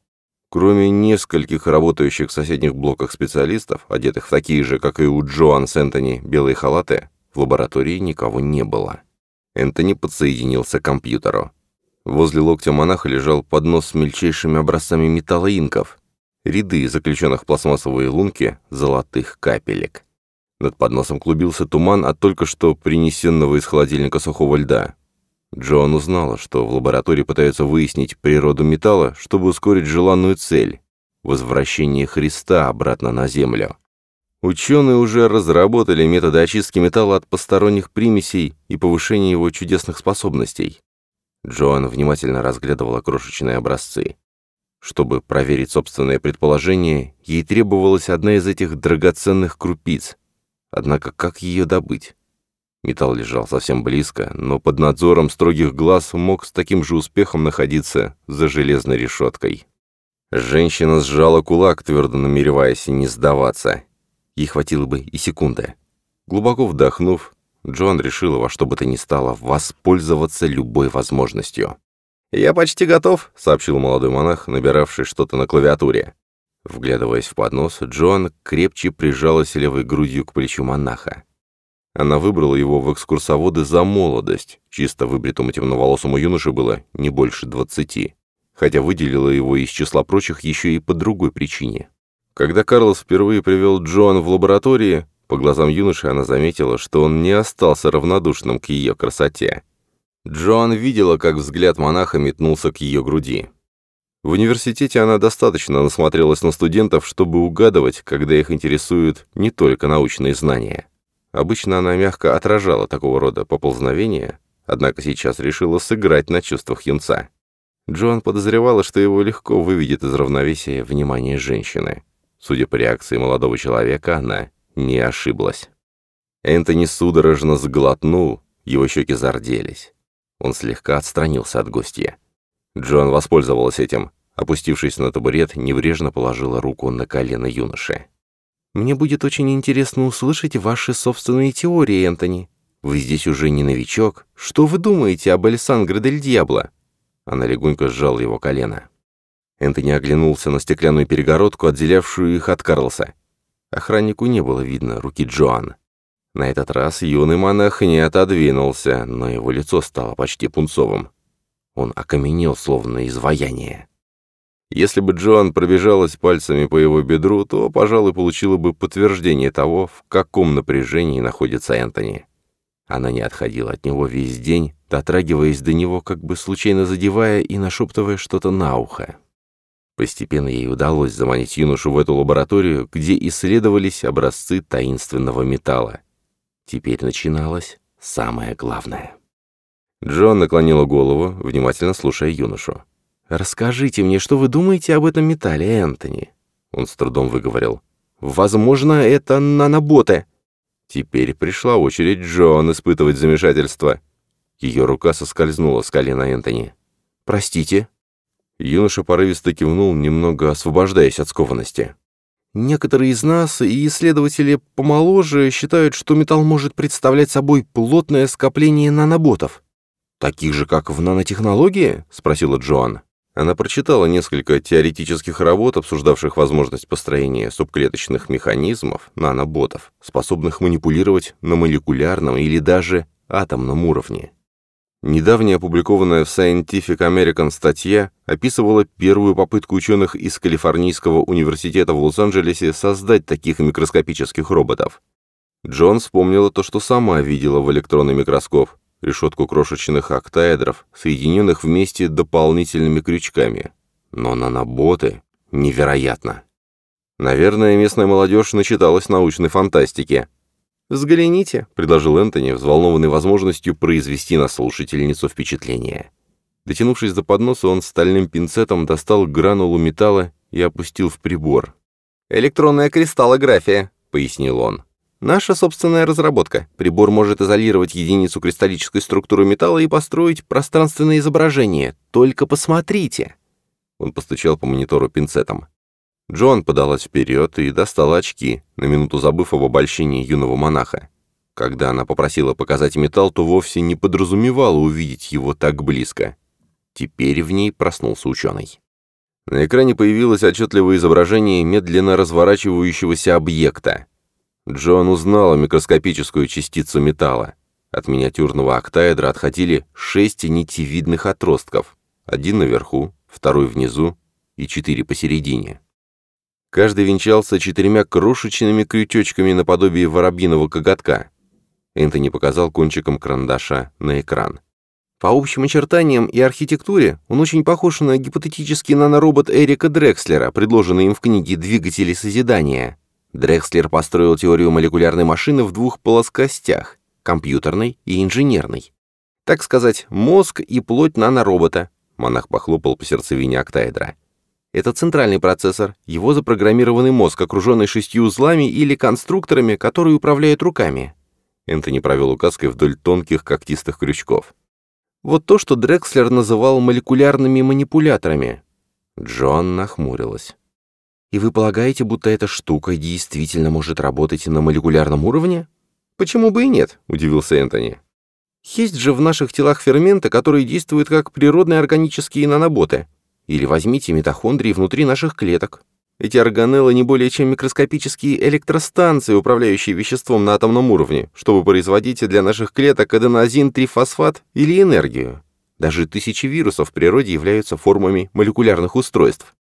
Кроме нескольких работающих в соседних блоках специалистов, одетых в такие же, как и у Джоан с Энтони, белые халаты, в лаборатории никого не было. Энтони подсоединился к компьютеру. Возле локтя монаха лежал поднос с мельчайшими образцами металла инков, ряды заключенных в пластмассовые лунки золотых капелек. Над подносом клубился туман от только что принесенного из холодильника сухого льда. Джоан узнала, что в лаборатории пытаются выяснить природу металла, чтобы ускорить желанную цель — возвращение Христа обратно на Землю. Ученые уже разработали методы очистки металла от посторонних примесей и повышения его чудесных способностей. Джоан внимательно разглядывала крошечные образцы. Чтобы проверить собственное предположение, ей требовалась одна из этих драгоценных крупиц. Однако как ее добыть? Металл лежал совсем близко, но под надзором строгих глаз мог с таким же успехом находиться за железной решеткой. Женщина сжала кулак, твердо намереваясь не сдаваться. Ей хватило бы и секунды. Глубоко вдохнув, Джон решила во что бы то ни стало воспользоваться любой возможностью. «Я почти готов», — сообщил молодой монах, набиравший что-то на клавиатуре. Вглядываясь в поднос, Джон крепче прижалась левой грудью к плечу монаха. Она выбрала его в экскурсоводы за молодость. Чисто выбритому темноволосому юноше было не больше двадцати. Хотя выделила его из числа прочих еще и по другой причине. Когда Карлос впервые привел Джоан в лаборатории, по глазам юноши она заметила, что он не остался равнодушным к ее красоте. Джоан видела, как взгляд монаха метнулся к ее груди. В университете она достаточно насмотрелась на студентов, чтобы угадывать, когда их интересуют не только научные знания. Обычно она мягко отражала такого рода поползновения, однако сейчас решила сыграть на чувствах юнца. Джоан подозревала, что его легко выведет из равновесия внимание женщины. Судя по реакции молодого человека, она не ошиблась. Энтони судорожно сглотнул, его щеки зарделись. Он слегка отстранился от гостя. Джоан воспользовалась этим. Опустившись на табурет, небрежно положила руку на колено юноши. «Мне будет очень интересно услышать ваши собственные теории, Энтони. Вы здесь уже не новичок. Что вы думаете об Александре Дель Дьябло?» Она легонько сжала его колено. Энтони оглянулся на стеклянную перегородку, отделявшую их от Карлса. Охраннику не было видно руки Джоан. На этот раз юный монах не отодвинулся, но его лицо стало почти пунцовым. Он окаменел, словно изваяние. Если бы Джоан пробежалась пальцами по его бедру, то, пожалуй, получила бы подтверждение того, в каком напряжении находится Энтони. Она не отходила от него весь день, дотрагиваясь до него, как бы случайно задевая и нашептывая что-то на ухо. Постепенно ей удалось заманить юношу в эту лабораторию, где исследовались образцы таинственного металла. Теперь начиналось самое главное. Джон наклонила голову, внимательно слушая юношу. «Расскажите мне, что вы думаете об этом металле, Энтони?» Он с трудом выговорил. «Возможно, это наноботы». Теперь пришла очередь Джон испытывать замешательство. Ее рука соскользнула с колена Энтони. «Простите?» Юноша порывисто кивнул, немного освобождаясь от скованности. Некоторые из нас и исследователи помоложе считают, что металл может представлять собой плотное скопление наноботов. «Таких же, как в нанотехнологии?» — спросила Джоан. Она прочитала несколько теоретических работ, обсуждавших возможность построения субклеточных механизмов, наноботов, способных манипулировать на молекулярном или даже атомном уровне. Недавняя опубликованная в Scientific American статья описывала первую попытку ученых из Калифорнийского университета в Лос-Анджелесе создать таких микроскопических роботов. Джон вспомнила то, что сама видела в электронный микроскоп, решетку крошечных октаэдров, соединенных вместе дополнительными крючками. Но наноботы — невероятно. Наверное, местная молодежь начиталась научной фантастики. «Взгляните», — предложил Энтони, взволнованный возможностью произвести на слушательницу впечатление. Дотянувшись до подноса, он стальным пинцетом достал гранулу металла и опустил в прибор. «Электронная кристаллография», — пояснил он. «Наша собственная разработка. Прибор может изолировать единицу кристаллической структуры металла и построить пространственное изображение. Только посмотрите!» Он постучал по монитору пинцетом. Джоан подалась вперед и достала очки, на минуту забыв об обольщении юного монаха. Когда она попросила показать металл, то вовсе не подразумевала увидеть его так близко. Теперь в ней проснулся ученый. На экране появилось отчетливое изображение медленно разворачивающегося объекта. Джоан узнала микроскопическую частицу металла. От миниатюрного октаэдра отходили шесть нитевидных отростков. Один наверху, второй внизу и четыре посередине. Каждый венчался четырьмя крошечными крючочками наподобие воробьиного коготка. Энтони показал кончиком карандаша на экран. По общим очертаниям и архитектуре он очень похож на гипотетический наноробот Эрика Дрекслера, предложенный им в книге «Двигатели созидания». Дрекслер построил теорию молекулярной машины в двух плоскостях – компьютерной и инженерной. Так сказать, мозг и плоть наноробота. Монах похлопал по сердцевине октаэдра. Это центральный процессор, его запрограммированный мозг, окруженный шестью узлами или конструкторами, которые управляют руками. Энтони провел указкой вдоль тонких когтистых крючков. Вот то, что Дрекслер называл молекулярными манипуляторами. Джон нахмурилась. «И вы полагаете, будто эта штука действительно может работать на молекулярном уровне?» «Почему бы и нет?» — удивился Энтони. «Есть же в наших телах ферменты, которые действуют как природные органические наноботы. Или возьмите митохондрии внутри наших клеток. Эти органеллы не более чем микроскопические электростанции, управляющие веществом на атомном уровне, чтобы производить для наших клеток аденозин-трифосфат или энергию. Даже тысячи вирусов в природе являются формами молекулярных устройств.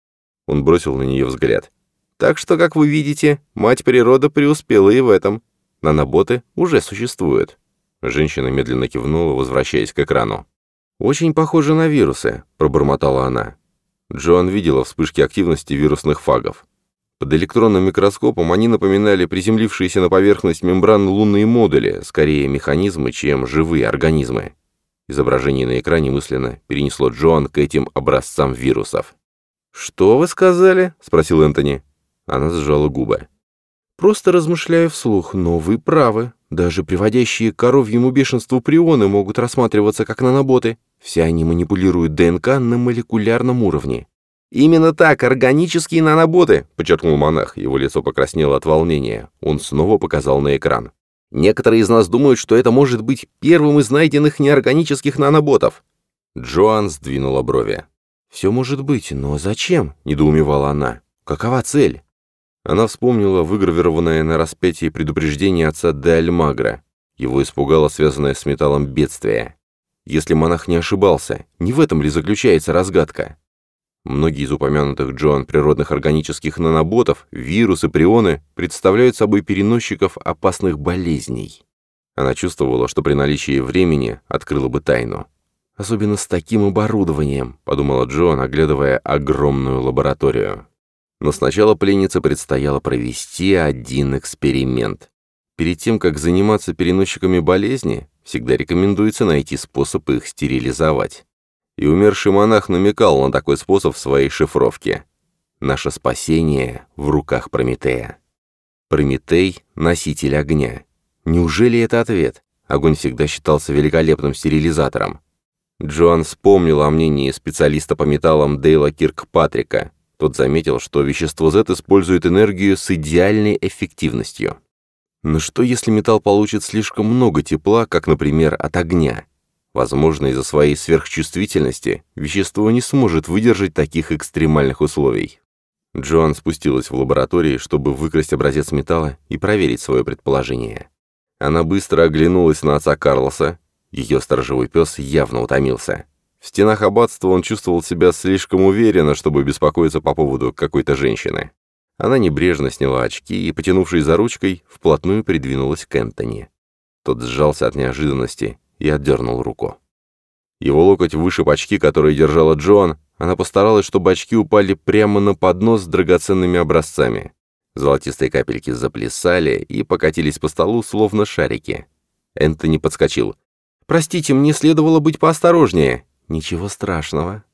Он бросил на нее взгляд. Так что, как вы видите, мать природа преуспела и в этом. Наноботы уже существуют. Женщина медленно кивнула, возвращаясь к экрану. «Очень похоже на вирусы», — пробормотала она. Джоан видела вспышки активности вирусных фагов. Под электронным микроскопом они напоминали приземлившиеся на поверхность мембран лунные модули, скорее механизмы, чем живые организмы. Изображение на экране мысленно перенесло Джоан к этим образцам вирусов. «Что вы сказали?» — спросил Энтони. Она сжала губы. «Просто размышляю вслух, но вы правы. Даже приводящие к коровьему бешенству прионы могут рассматриваться как наноботы. Все они манипулируют ДНК на молекулярном уровне. «Именно так, органические наноботы», — подчеркнул монах. Его лицо покраснело от волнения. Он снова показал на экран. «Некоторые из нас думают, что это может быть первым из найденных неорганических наноботов». Джоан сдвинула брови. «Все может быть, но зачем?» — недоумевала она. «Какова цель?» Она вспомнила выгравированное на распятии предупреждение отца де Альмагра. Его испугало связанное с металлом бедствие. Если монах не ошибался, не в этом ли заключается разгадка? Многие из упомянутых Джоан природных органических наноботов, вирусы, прионы, представляют собой переносчиков опасных болезней. Она чувствовала, что при наличии времени открыла бы тайну. «Особенно с таким оборудованием», — подумала Джоан, оглядывая огромную лабораторию. Но сначала пленнице предстояло провести один эксперимент. Перед тем, как заниматься переносчиками болезни, всегда рекомендуется найти способ их стерилизовать. И умерший монах намекал на такой способ в своей шифровке. Наше спасение в руках Прометея. Прометей — носитель огня. Неужели это ответ? Огонь всегда считался великолепным стерилизатором. Джоан вспомнила о мнении специалиста по металлам Дейла Киркпатрика. Тот заметил, что вещество Z использует энергию с идеальной эффективностью. Но что если металл получит слишком много тепла, как, например, от огня? Возможно, из-за своей сверхчувствительности вещество не сможет выдержать таких экстремальных условий. Джоан спустилась в лаборатории, чтобы выкрасть образец металла и проверить свое предположение. Она быстро оглянулась на отца Карлоса. Ее сторожевой пес явно утомился. В стенах аббатства он чувствовал себя слишком уверенно, чтобы беспокоиться по поводу какой-то женщины. Она небрежно сняла очки и, потянувшись за ручкой, вплотную придвинулась к Энтони. Тот сжался от неожиданности и отдернул руку. Его локоть вышиб очки, которые держала Джоан. Она постаралась, чтобы очки упали прямо на поднос с драгоценными образцами. Золотистые капельки заплясали и покатились по столу, словно шарики. Энтони подскочил. «Простите, мне следовало быть поосторожнее». «Ничего страшного»,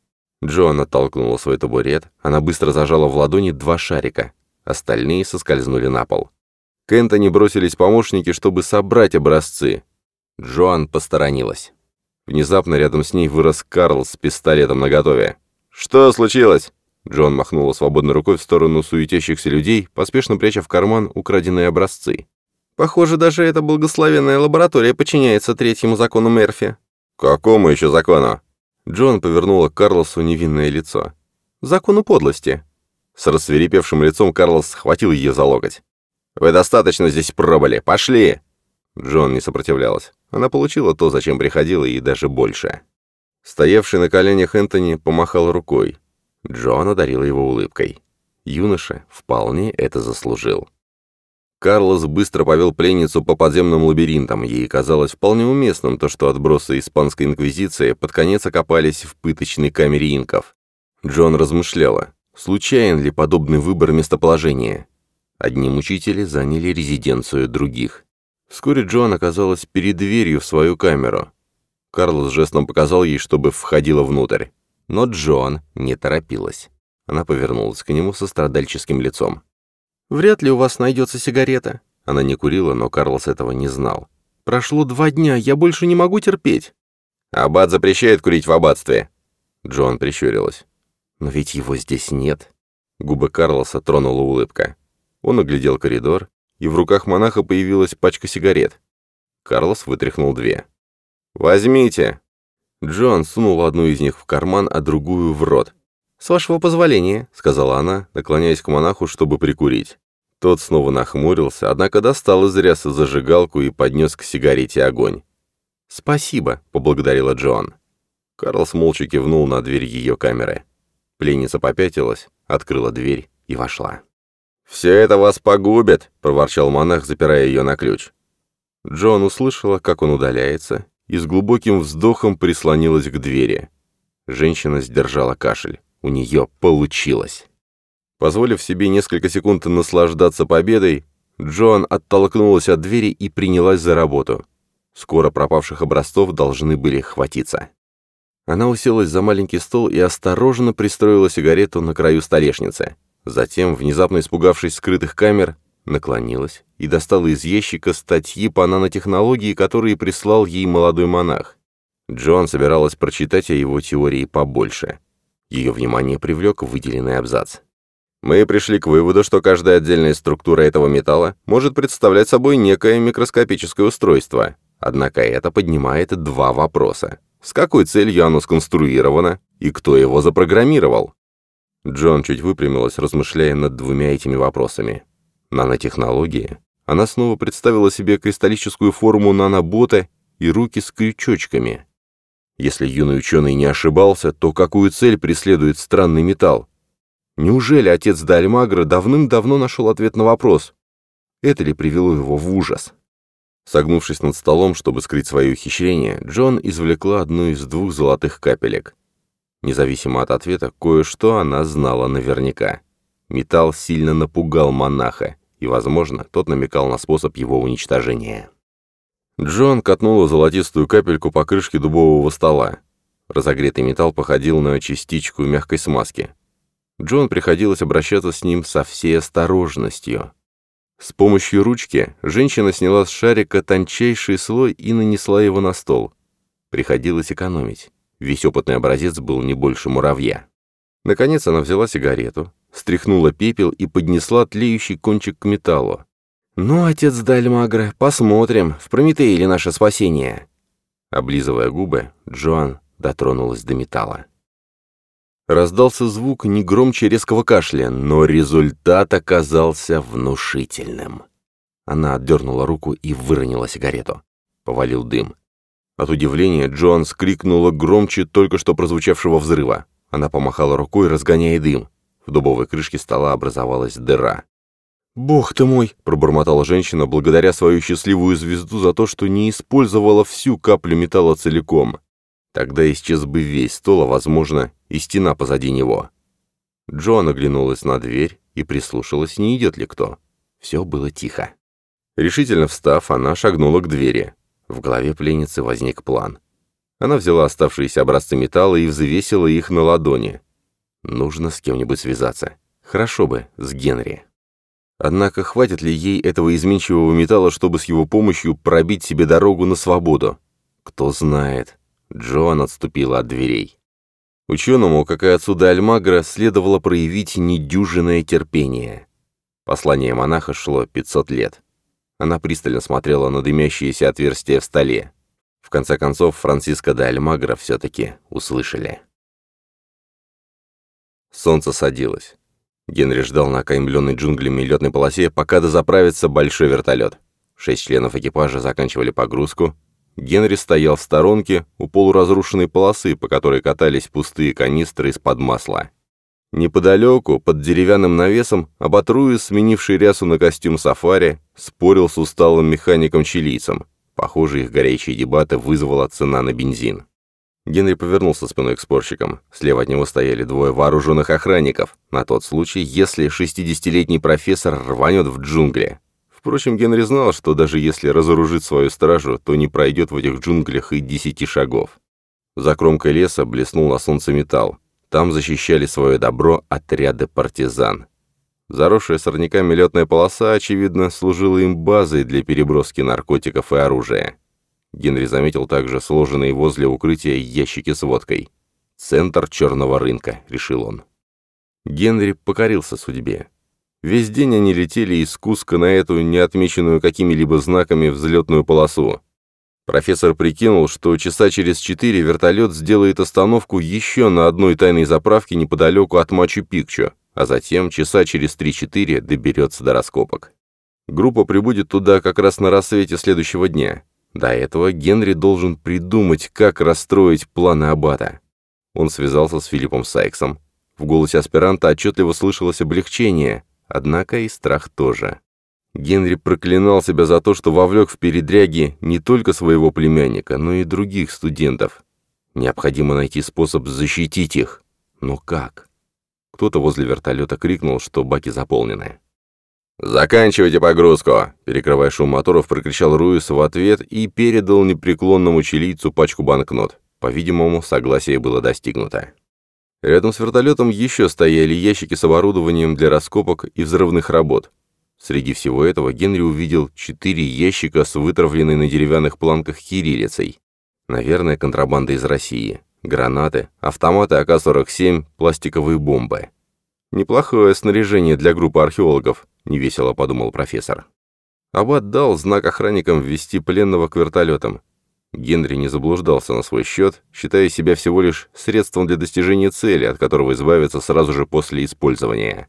Джоан оттолкнула свой табурет, она быстро зажала в ладони два шарика. Остальные соскользнули на пол. К Энтони бросились помощники, чтобы собрать образцы. Джоан посторонилась. Внезапно рядом с ней вырос Карл с пистолетом наготове. «Что случилось?» Джон махнула свободной рукой в сторону суетящихся людей, поспешно пряча в карман украденные образцы. «Похоже, даже эта благословенная лаборатория подчиняется третьему закону Мерфи». «Какому еще закону?» Джон повернула к Карлосу невинное лицо. «Закону подлости». С рассверепевшим лицом Карлос схватил ее за локоть. «Вы достаточно здесь пробыли. Пошли!» Джон не сопротивлялась. Она получила то, зачем приходила, и даже больше. Стоявший на коленях Энтони помахал рукой. Джон одарил его улыбкой. Юноша вполне это заслужил. Карлос быстро повел пленницу по подземным лабиринтам. Ей казалось вполне уместным то, что отбросы испанской инквизиции под конец окопались в пыточной камере инков. Джон размышляла, случайен ли подобный выбор местоположения. Одни мучители заняли резиденцию других. Вскоре Джоан оказалась перед дверью в свою камеру. Карлос жестом показал ей, чтобы входила внутрь. Но Джоан не торопилась. Она повернулась к нему со страдальческим лицом. «Вряд ли у вас найдется сигарета». Она не курила, но Карлос этого не знал. «Прошло два дня, я больше не могу терпеть». «Аббат запрещает курить в аббатстве». Джоан прищурилась. «Но ведь его здесь нет». Губы Карлоса тронула улыбка. Он оглядел коридор, и в руках монаха появилась пачка сигарет. Карлос вытряхнул две. «Возьмите!» Джоан сунула одну из них в карман, а другую в рот. «С вашего позволения», — сказала она, наклоняясь к монаху, чтобы прикурить. Тот снова нахмурился, однако достал из ряса зажигалку и поднес к сигарете огонь. «Спасибо», — поблагодарила Джоан. Карлс молча кивнул на дверь ее камеры. Пленница попятилась, открыла дверь и вошла. «Все это вас погубит», — проворчал монах, запирая ее на ключ. Джон услышала, как он удаляется, и с глубоким вздохом прислонилась к двери. Женщина сдержала кашель. У нее получилось. Позволив себе несколько секунд наслаждаться победой, Джоан оттолкнулась от двери и принялась за работу. Скоро пропавших образцов должны были хватиться. Она уселась за маленький стол и осторожно пристроила сигарету на краю столешницы. Затем, внезапно испугавшись скрытых камер, наклонилась и достала из ящика статьи по нанотехнологии, которые прислал ей молодой монах. Джон собиралась прочитать о его теории побольше. Ее внимание привлек выделенный абзац. Мы пришли к выводу, что каждая отдельная структура этого металла может представлять собой некое микроскопическое устройство. Однако это поднимает два вопроса. С какой целью оно сконструировано и кто его запрограммировал? Джон чуть выпрямилась, размышляя над двумя этими вопросами. Нанотехнологии. Она снова представила себе кристаллическую форму нанобота и руки с крючочками. Если юный ученый не ошибался, то какую цель преследует странный металл? Неужели отец Дальмагра давным-давно нашел ответ на вопрос? Это ли привело его в ужас? Согнувшись над столом, чтобы скрыть свое ухищрение, Джон извлекла одну из двух золотых капелек. Независимо от ответа, кое-что она знала наверняка. Металл сильно напугал монаха, и, возможно, тот намекал на способ его уничтожения. Джон катнула золотистую капельку по крышке дубового стола. Разогретый металл походил на частичку мягкой смазки. Джон приходилось обращаться с ним со всей осторожностью. С помощью ручки женщина сняла с шарика тончайший слой и нанесла его на стол. Приходилось экономить. Весь опытный образец был не больше муравья. Наконец она взяла сигарету, стряхнула пепел и поднесла тлеющий кончик к металлу. «Ну, отец Дальмагра, посмотрим, в Прометее ли наше спасение?» Облизывая губы, Джоан дотронулась до металла. Раздался звук не громче резкого кашля, но результат оказался внушительным. Она отдернула руку и выронила сигарету. Повалил дым. От удивления Джоан скрикнула громче только что прозвучавшего взрыва. Она помахала рукой, разгоняя дым. В дубовой крышке стола образовалась дыра. «Бог ты мой!» – пробормотала женщина, благодаря свою счастливую звезду за то, что не использовала всю каплю металла целиком. Тогда исчез бы весь стол, а, возможно, и стена позади него. Джоан оглянулась на дверь и прислушалась, не идет ли кто. Все было тихо. Решительно встав, она шагнула к двери. В голове пленницы возник план. Она взяла оставшиеся образцы металла и взвесила их на ладони. Нужно с кем-нибудь связаться. Хорошо бы, с Генри. Однако хватит ли ей этого изменчивого металла, чтобы с его помощью пробить себе дорогу на свободу? Кто знает. Джоан отступила от дверей. Ученому, как и отсюда Альмагра, следовало проявить недюжинное терпение. Послание монаха шло 500 лет. Она пристально смотрела на дымящиеся отверстия в столе. В конце концов, Франциско де Альмагро все-таки услышали. Солнце садилось. Генри ждал на окаймленной джунглями летной полосе, пока дозаправится большой вертолет. Шесть членов экипажа заканчивали погрузку. Генри стоял в сторонке у полуразрушенной полосы, по которой катались пустые канистры из-под масла. Неподалеку, под деревянным навесом, Абатруис, сменивший рясу на костюм сафари, спорил с усталым механиком-чилийцем. Похоже, их горячие дебаты вызвала цена на бензин. Генри повернулся спиной к спорщикам. Слева от него стояли двое вооруженных охранников, на тот случай, если 60-летний профессор рванет в джунгли. Впрочем, Генри знал, что даже если разоружит свою стражу, то не пройдет в этих джунглях и десяти шагов. За кромкой леса блеснул на солнце металл. Там защищали свое добро отряды партизан. Заросшая сорняками летная полоса, очевидно, служила им базой для переброски наркотиков и оружия. Генри заметил также сложенные возле укрытия ящики с водкой. «Центр черного рынка», — решил он. Генри покорился судьбе. Весь день они летели из Куска на эту, не отмеченную какими-либо знаками, взлетную полосу. Профессор прикинул, что часа через четыре вертолет сделает остановку еще на одной тайной заправке неподалеку от Мачу-Пикчу, а затем часа через три-четыре доберется до раскопок. Группа прибудет туда как раз на рассвете следующего дня. До этого Генри должен придумать, как расстроить планы Аббата. Он связался с Филиппом Сайксом. В голосе аспиранта отчетливо слышалось облегчение, однако и страх тоже. Генри проклинал себя за то, что вовлек в передряги не только своего племянника, но и других студентов. Необходимо найти способ защитить их. Но как? Кто-то возле вертолета крикнул, что баки заполнены. «Заканчивайте погрузку!» Перекрывая шум моторов, прокричал Руис в ответ и передал непреклонному чилийцу пачку банкнот. По-видимому, согласие было достигнуто. Рядом с вертолетом еще стояли ящики с оборудованием для раскопок и взрывных работ. Среди всего этого Генри увидел четыре ящика с вытравленной на деревянных планках кириллицей. Наверное, контрабанда из России. Гранаты, автоматы АК-47, пластиковые бомбы. Неплохое снаряжение для группы археологов, невесело подумал профессор. Аббат дал знак охранникам ввести пленного к вертолетам. Генри не заблуждался на свой счет, считая себя всего лишь средством для достижения цели, от которого избавиться сразу же после использования.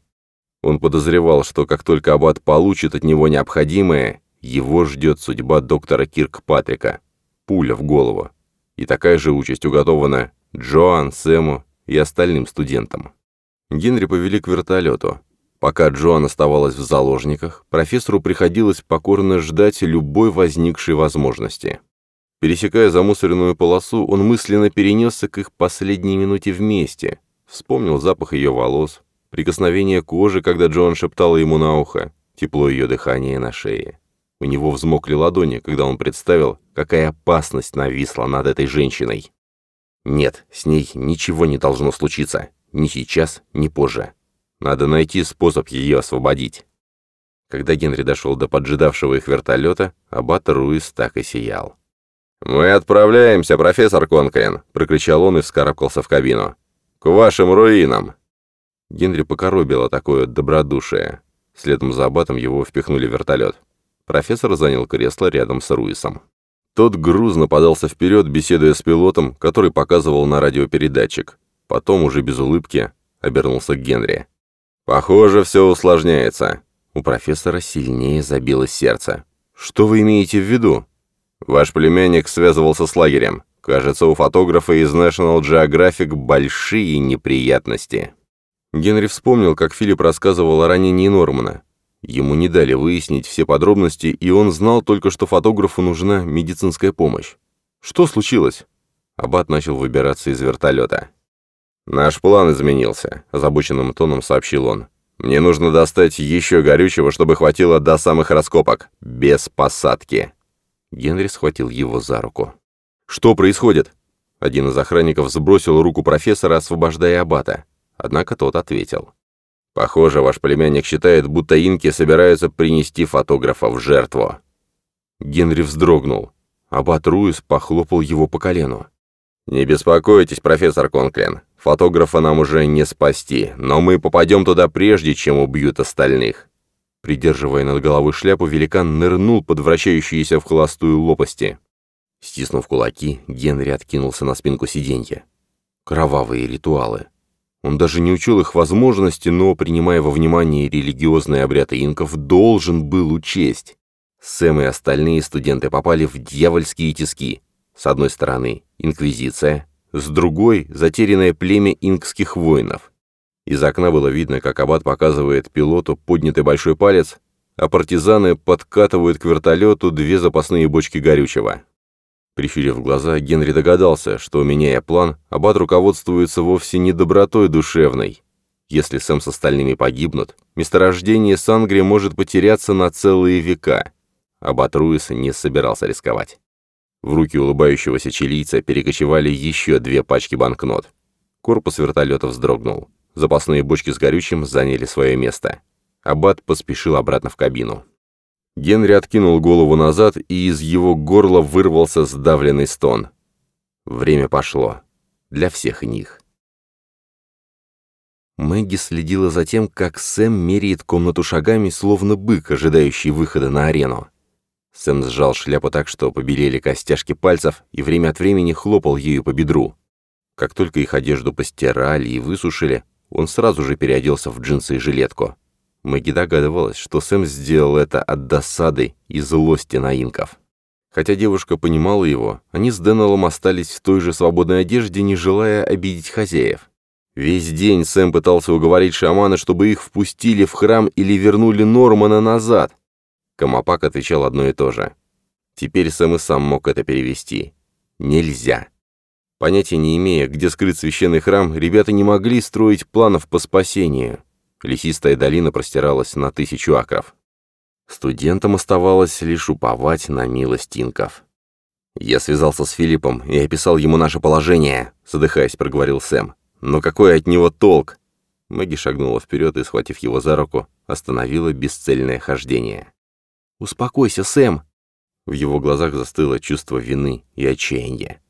Он подозревал, что как только Аббат получит от него необходимое, его ждет судьба доктора Кирк Патрика. Пуля в голову. И такая же участь уготована Джоан, Сэму и остальным студентам. Генри повели к вертолету. Пока Джоан оставалась в заложниках, профессору приходилось покорно ждать любой возникшей возможности. Пересекая замусоренную полосу, он мысленно перенесся к их последней минуте вместе, вспомнил запах ее волос, прикосновение кожи, когда Джоан шептала ему на ухо, тепло ее дыхания на шее. У него взмокли ладони, когда он представил, какая опасность нависла над этой женщиной. Нет, с ней ничего не должно случиться. Ни сейчас, ни позже. Надо найти способ ее освободить. Когда Генри дошел до поджидавшего их вертолета, Аббат Руис так и сиял. «Мы отправляемся, профессор Конклин!» — прокричал он и вскарабкался в кабину. «К вашим руинам!» Генри покоробило такое добродушие. Следом за аббатом его впихнули в вертолет. Профессор занял кресло рядом с Руисом. Тот грузно подался вперед, беседуя с пилотом, который показывал на радиопередатчик. Потом, уже без улыбки, обернулся к Генри. «Похоже, все усложняется». У профессора сильнее забилось сердце. «Что вы имеете в виду?» Ваш племянник связывался с лагерем. Кажется, у фотографа из National Geographic большие неприятности». Генри вспомнил, как Филипп рассказывал о ранении Нормана. Ему не дали выяснить все подробности, и он знал только, что фотографу нужна медицинская помощь. Что случилось? Аббат начал выбираться из вертолета. «Наш план изменился», — озабоченным тоном сообщил он. «Мне нужно достать еще горючего, чтобы хватило до самых раскопок, без посадки». Генри схватил его за руку. «Что происходит?» Один из охранников сбросил руку профессора, освобождая аббата. Однако тот ответил. «Похоже, ваш племянник считает, будто инки собираются принести фотографа в жертву». Генри вздрогнул. Аббат Руис похлопал его по колену. «Не беспокойтесь, профессор Конклин. Фотографа нам уже не спасти, но мы попадем туда прежде, чем убьют остальных. Придерживая над головой шляпу, великан нырнул под вращающиеся в холостую лопасти. Стиснув кулаки, Генри откинулся на спинку сиденья. Кровавые ритуалы. Он даже не учил их возможности, но, принимая во внимание религиозные обряды инков, должен был учесть. Сэм и остальные студенты попали в дьявольские тиски. С одной стороны, инквизиция, с другой — затерянное племя инкских воинов. Из окна было видно, как Аббат показывает пилоту поднятый большой палец, а партизаны подкатывают к вертолету две запасные бочки горючего. Прищурив глаза, Генри догадался, что, меняя план, Аббат руководствуется вовсе не добротой душевной. Если Сэм с остальными погибнут, месторождение Сангри может потеряться на целые века. Аббат Руис не собирался рисковать. В руки улыбающегося чилийца перекочевали еще две пачки банкнот. Корпус вертолета вздрогнул. Запасные бочки с горючим заняли свое место. Аббат поспешил обратно в кабину. Генри откинул голову назад, и из его горла вырвался сдавленный стон. Время пошло. Для всех них. Мэгги следила за тем, как Сэм меряет комнату шагами, словно бык, ожидающий выхода на арену. Сэм сжал шляпу так, что побелели костяшки пальцев, и время от времени хлопал ею по бедру. Как только их одежду постирали и высушили, он сразу же переоделся в джинсы и жилетку. Мэгги догадывалась, что Сэм сделал это от досады и злости на инков. Хотя девушка понимала его, они с Дэннеллом остались в той же свободной одежде, не желая обидеть хозяев. Весь день Сэм пытался уговорить шамана, чтобы их впустили в храм или вернули Нормана назад. Камапак отвечал одно и то же. Теперь Сэм и сам мог это перевести. Нельзя. Понятия не имея, где скрыт священный храм, ребята не могли строить планов по спасению. Лесистая долина простиралась на тысячу акров. Студентам оставалось лишь уповать на милость инков. «Я связался с Филиппом и описал ему наше положение», — задыхаясь, проговорил Сэм. «Но какой от него толк?» Мэгги шагнула вперед и, схватив его за руку, остановила бесцельное хождение. «Успокойся, Сэм!» В его глазах застыло чувство вины и отчаяния.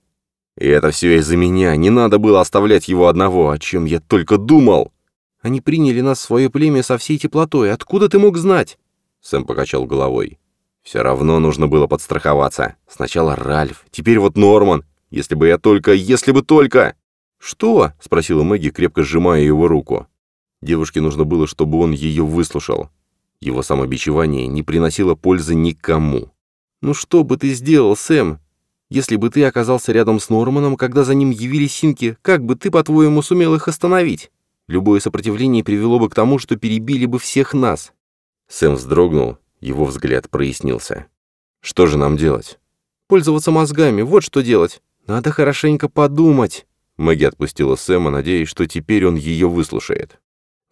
«И это все из-за меня, не надо было оставлять его одного, о чем я только думал!» Они приняли нас в свое племя со всей теплотой. Откуда ты мог знать?» Сэм покачал головой. «Все равно нужно было подстраховаться. Сначала Ральф, теперь вот Норман. Если бы я только... Если бы только...» «Что?» — спросила Мэгги, крепко сжимая его руку. Девушке нужно было, чтобы он ее выслушал. Его самобичевание не приносило пользы никому. «Ну что бы ты сделал, Сэм? Если бы ты оказался рядом с Норманом, когда за ним явились синки, как бы ты, по-твоему, сумел их остановить?» Любое сопротивление привело бы к тому, что перебили бы всех нас. Сэм вздрогнул, его взгляд прояснился. Что же нам делать? Пользоваться мозгами, вот что делать. Надо хорошенько подумать. Мэгги отпустила Сэма, надеясь, что теперь он ее выслушает.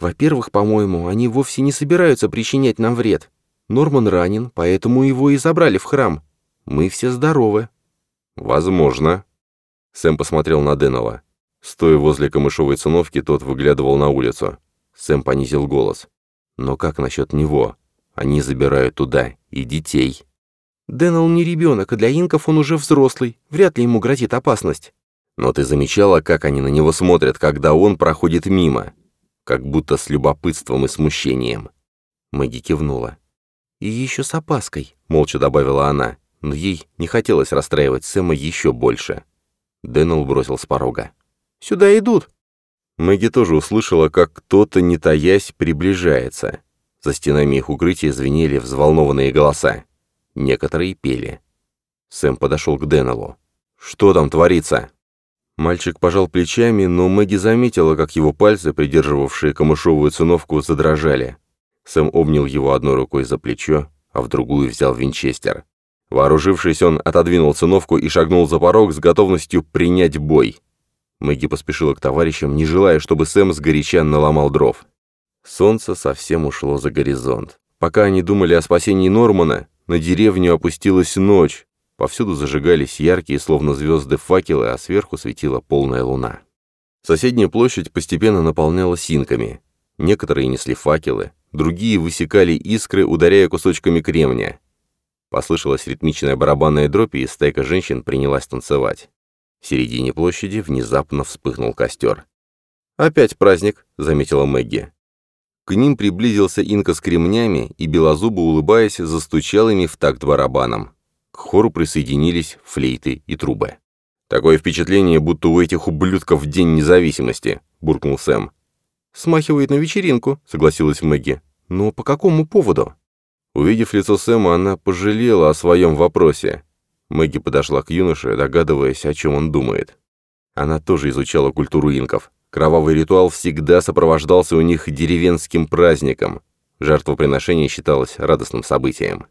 Во-первых, по-моему, они вовсе не собираются причинять нам вред. Норман ранен, поэтому его и забрали в храм. Мы все здоровы. Возможно. Сэм посмотрел на Деннелла. Стоя возле камышовой циновки, тот выглядывал на улицу. Сэм понизил голос. «Но как насчет него? Они забирают туда и детей». «Дэннел не ребенок, а для инков он уже взрослый. Вряд ли ему грозит опасность». «Но ты замечала, как они на него смотрят, когда он проходит мимо? Как будто с любопытством и смущением». Мэгги кивнула. «И еще с опаской», — молча добавила она, но ей не хотелось расстраивать Сэма еще больше. Дэннел бросил с порога. Сюда идут!» Мэгги тоже услышала, как кто-то, не таясь, приближается. За стенами их укрытия звенели взволнованные голоса. Некоторые пели. Сэм подошел к Деннеллу. «Что там творится?» Мальчик пожал плечами, но Мэгги заметила, как его пальцы, придерживавшие камышовую циновку, задрожали. Сэм обнял его одной рукой за плечо, а в другую взял винчестер. Вооружившись, он отодвинул циновку и шагнул за порог с готовностью принять бой. Мэгги поспешила к товарищам, не желая, чтобы Сэм сгоряча наломал дров. Солнце совсем ушло за горизонт. Пока они думали о спасении Нормана, на деревню опустилась ночь. Повсюду зажигались яркие, словно звезды, факелы, а сверху светила полная луна. Соседняя площадь постепенно наполнялась синками. Некоторые несли факелы, другие высекали искры, ударяя кусочками кремня. Послышалась ритмичная барабанная дробь, и стайка женщин принялась танцевать. В середине площади внезапно вспыхнул костер. «Опять праздник», — заметила Мэгги. К ним приблизился инка с кремнями, и белозубо, улыбаясь, застучал ими в такт барабаном. К хору присоединились флейты и трубы. «Такое впечатление, будто у этих ублюдков День независимости», — буркнул Сэм. «Смахивает на вечеринку», — согласилась Мэгги. «Но по какому поводу?» Увидев лицо Сэма, она пожалела о своем вопросе. Мэгги подошла к юноше, догадываясь, о чем он думает. Она тоже изучала культуру инков. Кровавый ритуал всегда сопровождался у них деревенским праздником. Жертвоприношение считалось радостным событием.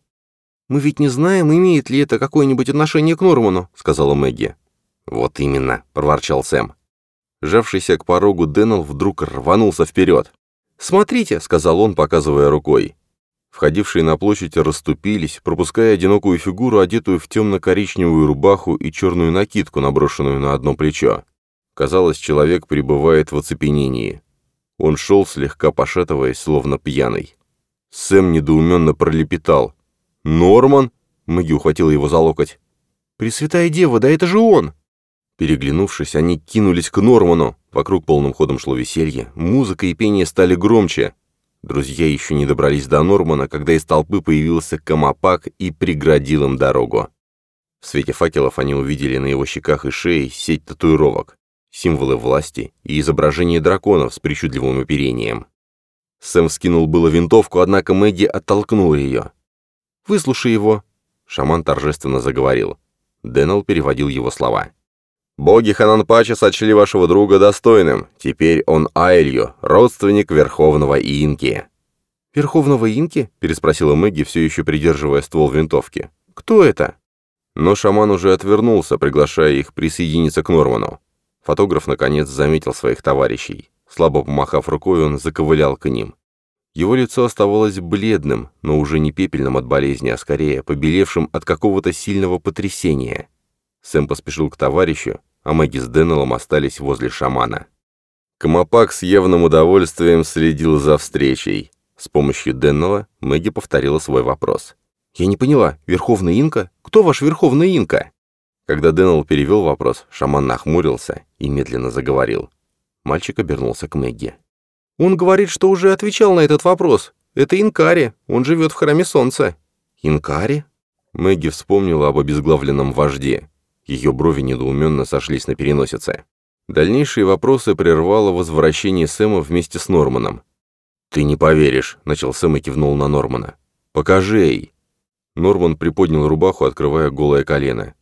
«Мы ведь не знаем, имеет ли это какое-нибудь отношение к Норману», — сказала Мэгги. «Вот именно», — проворчал Сэм. Жавшийся к порогу Дэннел вдруг рванулся вперед. «Смотрите», — сказал он, показывая рукой. Входившие на площадь расступились, пропуская одинокую фигуру, одетую в темно-коричневую рубаху и черную накидку, наброшенную на одно плечо. Казалось, человек пребывает в оцепенении. Он шел, слегка пошатываясь, словно пьяный. Сэм недоуменно пролепетал. «Норман?» — Мэгги ухватила его за локоть. «Пресвятая Дева, да это же он!» Переглянувшись, они кинулись к Норману. Вокруг полным ходом шло веселье, музыка и пение стали громче. Друзья еще не добрались до Нормана, когда из толпы появился Камапак и преградил им дорогу. В свете факелов они увидели на его щеках и шее сеть татуировок, символы власти и изображение драконов с причудливым оперением. Сэм вскинул было винтовку, однако Мэгги оттолкнула ее. «Выслушай его», — шаман торжественно заговорил. Дэннел переводил его слова. «Боги Хананпача сочли вашего друга достойным. Теперь он Айлью, родственник Верховного Инки». «Верховного Инки?» — переспросила Мэгги, все еще придерживая ствол винтовки. «Кто это?» Но шаман уже отвернулся, приглашая их присоединиться к Норману. Фотограф, наконец, заметил своих товарищей. Слабо помахав рукой, он заковылял к ним. Его лицо оставалось бледным, но уже не пепельным от болезни, а скорее побелевшим от какого-то сильного потрясения. Сэм поспешил к товарищу, а Мэгги с Деннеллом остались возле шамана. Камапак с явным удовольствием следил за встречей. С помощью Деннелла Мэгги повторила свой вопрос. «Я не поняла, Верховный Инка? Кто ваш Верховный Инка?» Когда Деннелл перевел вопрос, шаман нахмурился и медленно заговорил. Мальчик обернулся к Мэгги. «Он говорит, что уже отвечал на этот вопрос. Это Инкари, он живет в Храме Солнца». «Инкари?» Мэгги вспомнила об обезглавленном вожде. Ее брови недоуменно сошлись на переносице. Дальнейшие вопросы прервало возвращение Сэма вместе с Норманом. «Ты не поверишь», — начал Сэм и кивнул на Нормана. «Покажи ей». Норман приподнял рубаху, открывая голое колено.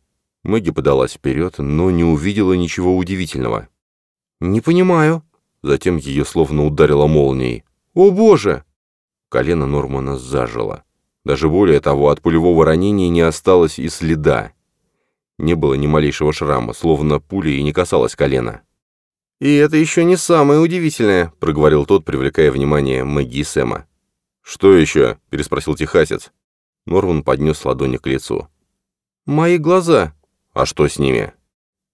Мэгги подалась вперед, но не увидела ничего удивительного. «Не понимаю». Затем ее словно ударило молнией. «О боже!» Колено Нормана зажило. Даже более того, от пулевого ранения не осталось и следа. Не было ни малейшего шрама, словно пуля и не касалась колена. «И это еще не самое удивительное», — проговорил тот, привлекая внимание Мэгги и Сэма. «Что еще?» — переспросил техасец. Норман поднес ладони к лицу. «Мои глаза». «А что с ними?»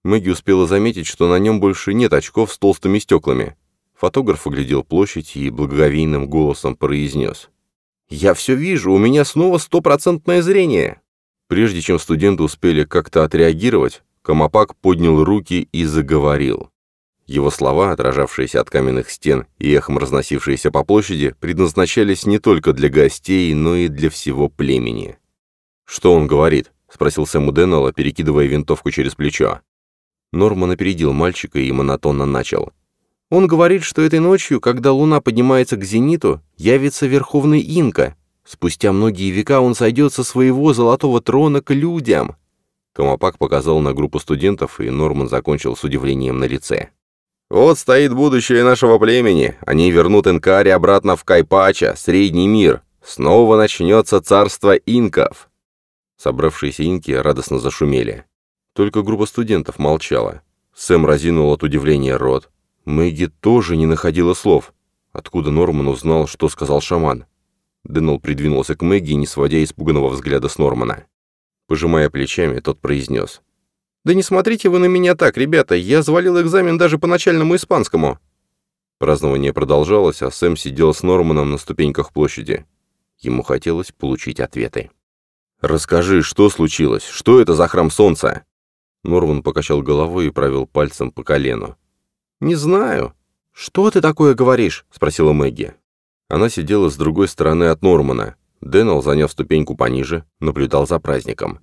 Мэгги успела заметить, что на нем больше нет очков с толстыми стеклами. Фотограф оглядел площадь и благоговейным голосом произнес. «Я все вижу, у меня снова стопроцентное зрение!» Прежде чем студенты успели как-то отреагировать, Камапак поднял руки и заговорил. Его слова, отражавшиеся от каменных стен и эхом разносившиеся по площади, предназначались не только для гостей, но и для всего племени. «Что он говорит?» — спросил Сэму Деннелла, перекидывая винтовку через плечо. Норман опередил мальчика и монотонно начал. «Он говорит, что этой ночью, когда луна поднимается к зениту, явится Верховный Инка. Спустя многие века он сойдет со своего золотого трона к людям». Камапак показал на группу студентов, и Норман закончил с удивлением на лице. «Вот стоит будущее нашего племени. Они вернут Инкари обратно в Кайпача, Средний мир. Снова начнется царство инков». Собравшиеся инки радостно зашумели. Только группа студентов молчала. Сэм разинул от удивления рот. Мэгги тоже не находила слов. Откуда Норман узнал, что сказал шаман? Дэннел придвинулся к Мэгги, не сводя испуганного взгляда с Нормана. Пожимая плечами, тот произнес. «Да не смотрите вы на меня так, ребята, я завалил экзамен даже по начальному испанскому». Празднование продолжалось, а Сэм сидел с Норманом на ступеньках площади. Ему хотелось получить ответы. «Расскажи, что случилось? Что это за храм солнца?» Норман покачал головой и провел пальцем по колену. «Не знаю». «Что ты такое говоришь?» — спросила Мэгги. Она сидела с другой стороны от Нормана. Дэннел, заняв ступеньку пониже, наблюдал за праздником.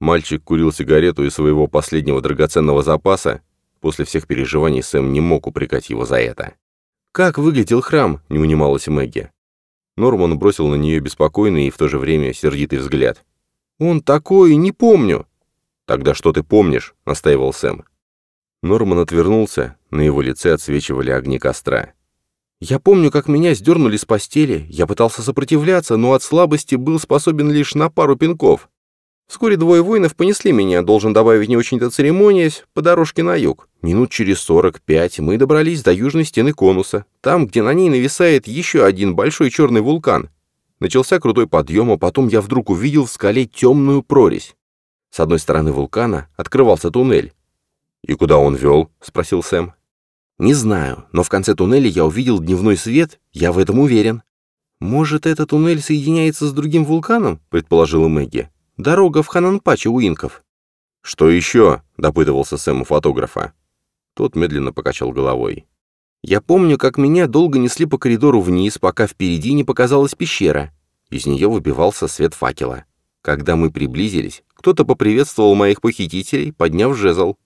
Мальчик курил сигарету из своего последнего драгоценного запаса. После всех переживаний Сэм не мог упрекать его за это. «Как выглядел храм?» — не унималась Мэгги. Норман бросил на нее беспокойный и в то же время сердитый взгляд. «Он такой, не помню!» «Тогда что ты помнишь?» — настаивал Сэм. Норман отвернулся, на его лице отсвечивали огни костра. Я помню, как меня сдернули с постели. Я пытался сопротивляться, но от слабости был способен лишь на пару пинков. Вскоре двое воинов понесли меня, должен добавить не очень-то церемонясь, по дорожке на юг. Минут через сорок пять мы добрались до южной стены конуса, там, где на ней нависает еще один большой черный вулкан. Начался крутой подъем, а потом я вдруг увидел в скале темную прорезь. С одной стороны вулкана открывался туннель. «И куда он вел?» — спросил Сэм. «Не знаю, но в конце туннеля я увидел дневной свет, я в этом уверен». «Может, этот туннель соединяется с другим вулканом?» — предположила Мэгги. Дорога в Хананпаче у инков». «Что еще?» — допытывался Сэм у фотографа. Тот медленно покачал головой. «Я помню, как меня долго несли по коридору вниз, пока впереди не показалась пещера. Из нее выбивался свет факела. Когда мы приблизились, кто-то поприветствовал моих похитителей, подняв жезл».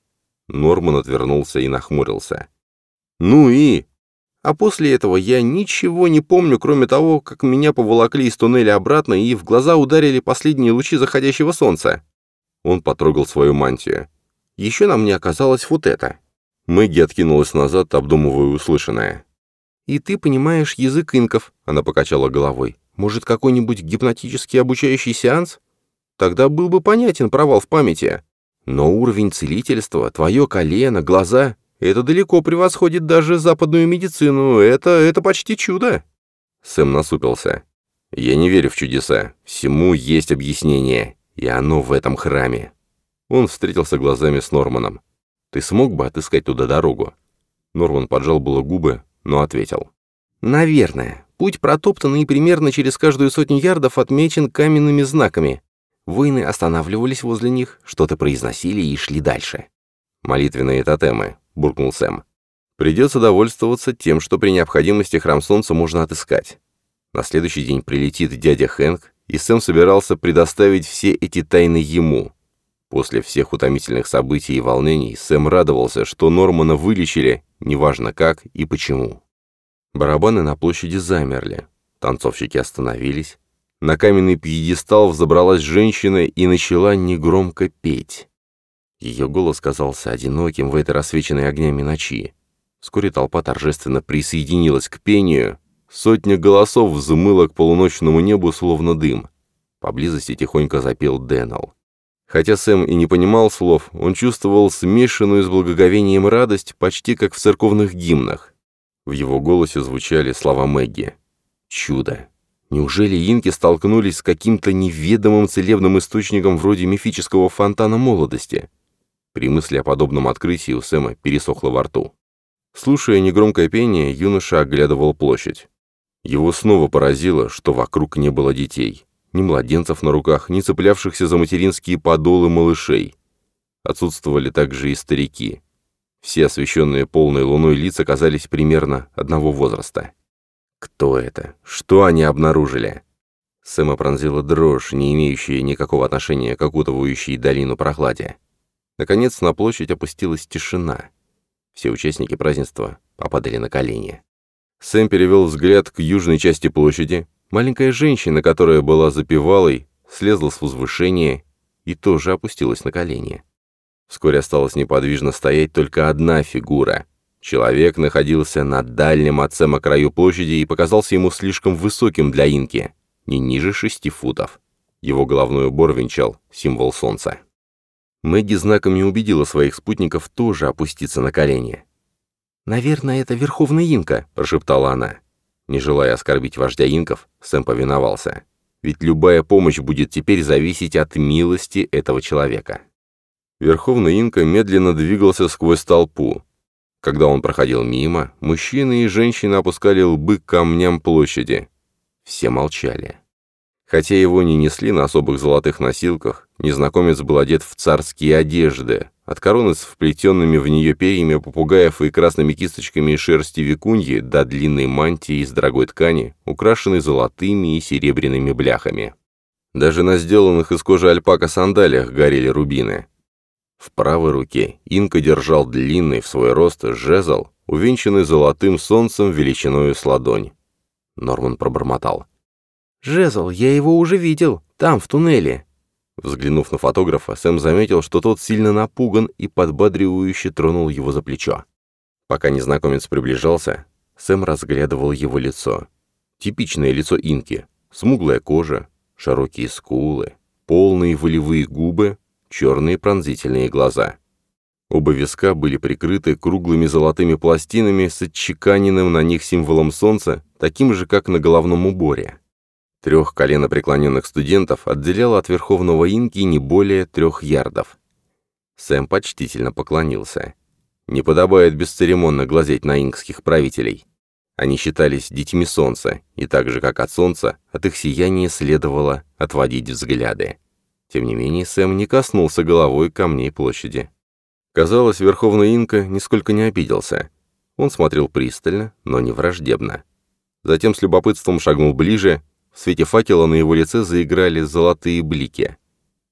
Норман отвернулся и нахмурился. «Ну и...» А после этого я ничего не помню, кроме того, как меня поволокли из туннеля обратно и в глаза ударили последние лучи заходящего солнца. Он потрогал свою мантию. Еще на мне оказалось вот это. Мэгги откинулась назад, обдумывая услышанное. «И ты понимаешь язык инков», — она покачала головой. «Может, какой-нибудь гипнотический обучающий сеанс? Тогда был бы понятен провал в памяти. Но уровень целительства, твое колено, глаза это далеко превосходит даже западную медицину. Это, это почти чудо. Сэм насупился. Я не верю в чудеса. Всему есть объяснение. И оно в этом храме. Он встретился глазами с Норманом. Ты смог бы отыскать туда дорогу? Норман поджал было губы, но ответил. Наверное. Путь протоптанный примерно через каждую сотню ярдов отмечен каменными знаками. Воины останавливались возле них, что-то произносили и шли дальше. Молитвенные тотемы, — буркнул Сэм. «Придется довольствоваться тем, что при необходимости храм солнца можно отыскать. На следующий день прилетит дядя Хэнк, и Сэм собирался предоставить все эти тайны ему. После всех утомительных событий и волнений Сэм радовался, что Нормана вылечили, неважно как и почему. Барабаны на площади замерли, танцовщики остановились. На каменный пьедестал взобралась женщина и начала негромко петь. Ее голос казался одиноким в этой рассвеченной огнями ночи. Вскоре толпа торжественно присоединилась к пению. Сотня голосов взмыла к полуночному небу, словно дым. Поблизости тихонько запел Дэннел. Хотя Сэм и не понимал слов, он чувствовал смешанную с благоговением радость, почти как в церковных гимнах. В его голосе звучали слова Мэгги. «Чудо! Неужели инки столкнулись с каким-то неведомым целебным источником вроде мифического фонтана молодости?» При мысли о подобном открытии у Сэма пересохло во рту. Слушая негромкое пение, юноша оглядывал площадь. Его снова поразило, что вокруг не было детей. Ни младенцев на руках, ни цеплявшихся за материнские подолы малышей. Отсутствовали также и старики. Все освещенные полной луной лица казались примерно одного возраста. Кто это? Что они обнаружили? Сэма пронзила дрожь, не имеющая никакого отношения к окутывающей долину прохладе. Наконец на площадь опустилась тишина. Все участники празднества попадали на колени. Сэм перевел взгляд к южной части площади. Маленькая женщина, которая была запевалой, слезла с возвышения и тоже опустилась на колени. Вскоре осталась неподвижно стоять только одна фигура. Человек находился на дальнем от Сэма краю площади и показался ему слишком высоким для инки, не ниже шести футов. Его головной убор венчал символ солнца. Мэгги знаками убедила своих спутников тоже опуститься на колени. «Наверное, это Верховный Инка», — прошептала она. Не желая оскорбить вождя инков, Сэм повиновался. Ведь любая помощь будет теперь зависеть от милости этого человека. Верховный инка медленно двигался сквозь толпу. Когда он проходил мимо, мужчины и женщины опускали лбы к камням площади. Все молчали. Хотя его не несли на особых золотых носилках, незнакомец был одет в царские одежды, от короны с вплетенными в нее перьями попугаев и красными кисточками шерсти викуньи до длинной мантии из дорогой ткани, украшенной золотыми и серебряными бляхами. Даже на сделанных из кожи альпака сандалиях горели рубины. В правой руке инка держал длинный в свой рост жезл, увенчанный золотым солнцем величиною с ладонь. Норман пробормотал. «Жезл, я его уже видел, там, в туннеле». Взглянув на фотографа, Сэм заметил, что тот сильно напуган и подбадривающе тронул его за плечо. Пока незнакомец приближался, Сэм разглядывал его лицо. Типичное лицо инки. Смуглая кожа, широкие скулы, полные волевые губы, черные пронзительные глаза. Оба виска были прикрыты круглыми золотыми пластинами с отчеканенным на них символом солнца, таким же, как на головном уборе. Трех коленопреклоненных студентов отделяло от верховного инки не более трех ярдов. Сэм почтительно поклонился. Не подобает бесцеремонно глазеть на инкских правителей. Они считались детьми солнца, и так же, как от солнца, от их сияния следовало отводить взгляды. Тем не менее, Сэм не коснулся головой камней площади. Казалось, Верховный Инка нисколько не обиделся. Он смотрел пристально, но не враждебно. Затем с любопытством шагнул ближе, в свете факела на его лице заиграли золотые блики.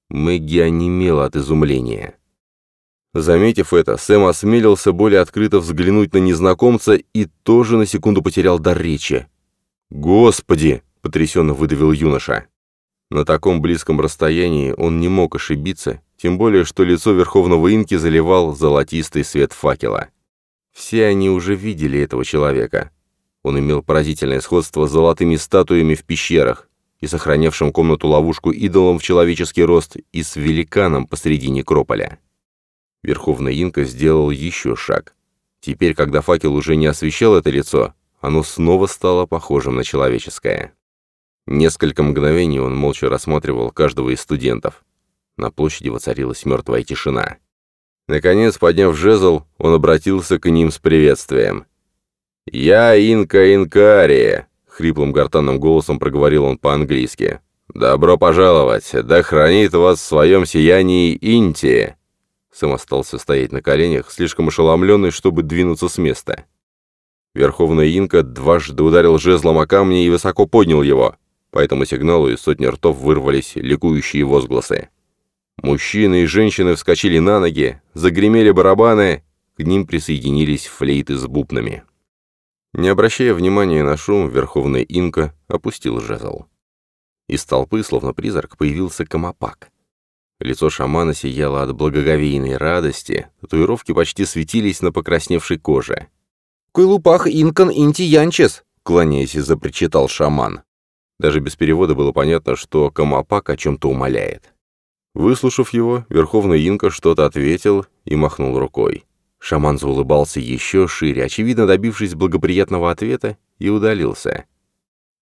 Мэгги онемела от изумления. Заметив это, Сэм осмелился более открыто взглянуть на незнакомца и тоже на секунду потерял дар речи. «Господи!» — потрясенно выдавил юноша. На таком близком расстоянии он не мог ошибиться, тем более, что лицо Верховного Инки заливал золотистый свет факела. Все они уже видели этого человека. Он имел поразительное сходство с золотыми статуями в пещерах и сохранявшим комнату-ловушку идолом в человеческий рост и с великаном посреди некрополя. Верховный Инка сделал еще шаг. Теперь, когда факел уже не освещал это лицо, оно снова стало похожим на человеческое. Несколько мгновений он молча рассматривал каждого из студентов. На площади воцарилась мертвая тишина. Наконец, подняв жезл, он обратился к ним с приветствием. «Я Инка Инкария», — хриплым гортанным голосом проговорил он по-английски. «Добро пожаловать! Да хранит вас в своем сиянии Инти!» Сэм остался стоять на коленях, слишком ошеломленный, чтобы двинуться с места. Верховный Инка дважды ударил жезлом о камни и высоко поднял его. По этому сигналу из сотни ртов вырвались ликующие возгласы. Мужчины и женщины вскочили на ноги, загремели барабаны, к ним присоединились флейты с бубнами. Не обращая внимания на шум, Верховный Инка опустил жезл. Из толпы, словно призрак, появился Камапак. Лицо шамана сияло от благоговейной радости, татуировки почти светились на покрасневшей коже. «Куйлупах инкан инти янчес!» — кланяясь, запричитал шаман. Даже без перевода было понятно, что Камапак о чем-то умоляет. Выслушав его, Верховный Инка что-то ответил и махнул рукой. Шаман заулыбался еще шире, очевидно добившись благоприятного ответа, и удалился.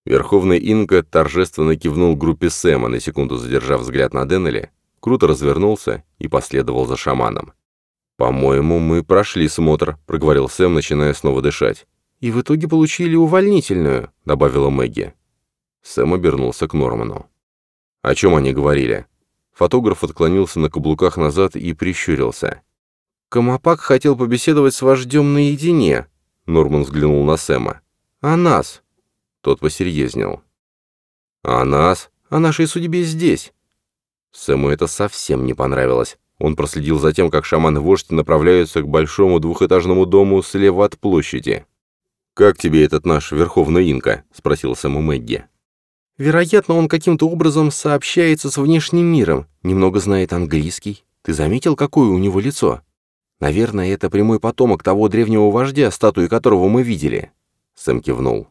Верховный Инка торжественно кивнул группе Сэма, на секунду задержав взгляд на Деннеле, круто развернулся и последовал за шаманом. «По-моему, мы прошли смотр», — проговорил Сэм, начиная снова дышать. «И в итоге получили увольнительную», — добавила Мэгги. Сэм обернулся к Норману. О чем они говорили? Фотограф отклонился на каблуках назад и прищурился. «Камапак хотел побеседовать с вождем наедине», — Норман взглянул на Сэма. «А нас?» Тот посерьезнел. «А нас? О нашей судьбе здесь?» Сэму это совсем не понравилось. Он проследил за тем, как шаман и вождь направляются к большому двухэтажному дому слева от площади. «Как тебе этот наш Верховный Инка?» — спросил Сэму Мэгги. Вероятно, он каким-то образом сообщается с внешним миром, немного знает английский. Ты заметил, какое у него лицо? Наверное, это прямой потомок того древнего вождя, статуи которого мы видели». Сэм кивнул.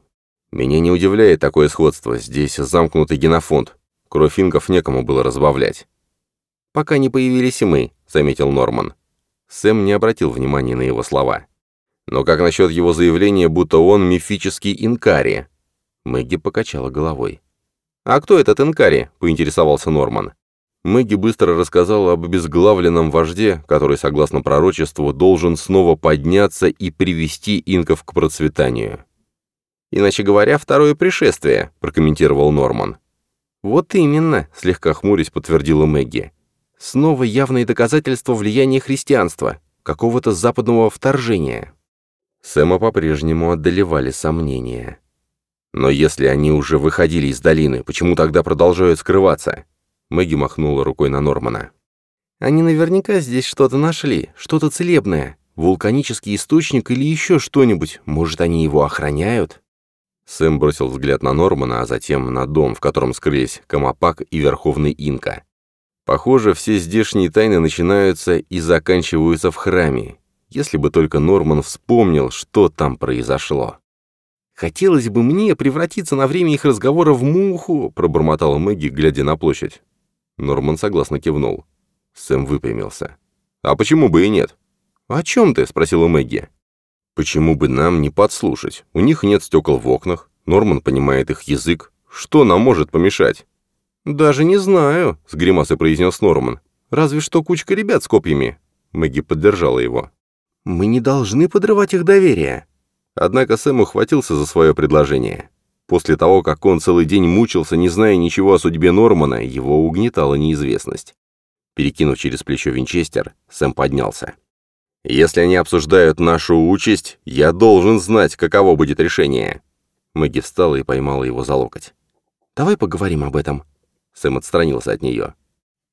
«Меня не удивляет такое сходство. Здесь замкнутый генофонд. Кровь инков некому было разбавлять». «Пока не появились и мы», — заметил Норман. Сэм не обратил внимания на его слова. «Но как насчет его заявления, будто он мифический инкари?» Мэгги покачала головой. «А кто этот Инкари?» — поинтересовался Норман. Мэгги быстро рассказал об обезглавленном вожде, который, согласно пророчеству, должен снова подняться и привести инков к процветанию. «Иначе говоря, второе пришествие», — прокомментировал Норман. «Вот именно», — слегка хмурясь подтвердила Мэгги. «Снова явные доказательства влияния христианства, какого-то западного вторжения». Сэма по-прежнему одолевали сомнения. Но если они уже выходили из долины, почему тогда продолжают скрываться? Мэгги махнула рукой на Нормана. Они наверняка здесь что-то нашли, что-то целебное, вулканический источник или еще что-нибудь. Может, они его охраняют? Сэм бросил взгляд на Нормана, а затем на дом, в котором скрылись Камапак и Верховный Инка. Похоже, все здешние тайны начинаются и заканчиваются в храме, если бы только Норман вспомнил, что там произошло. «Хотелось бы мне превратиться на время их разговора в муху», — пробормотала Мэгги, глядя на площадь. Норман согласно кивнул. Сэм выпрямился. «А почему бы и нет?» «О чем ты?» — спросила Мэгги. «Почему бы нам не подслушать? У них нет стекол в окнах, Норман понимает их язык. Что нам может помешать?» «Даже не знаю», — с гримасой произнес Норман. «Разве что кучка ребят с копьями». Мэгги поддержала его. «Мы не должны подрывать их доверие». Однако Сэм ухватился за свое предложение. После того, как он целый день мучился, не зная ничего о судьбе Нормана, его угнетала неизвестность. Перекинув через плечо винчестер, Сэм поднялся. «Если они обсуждают нашу участь, я должен знать, каково будет решение». Мэгги встала и поймала его за локоть. «Давай поговорим об этом». Сэм отстранился от нее.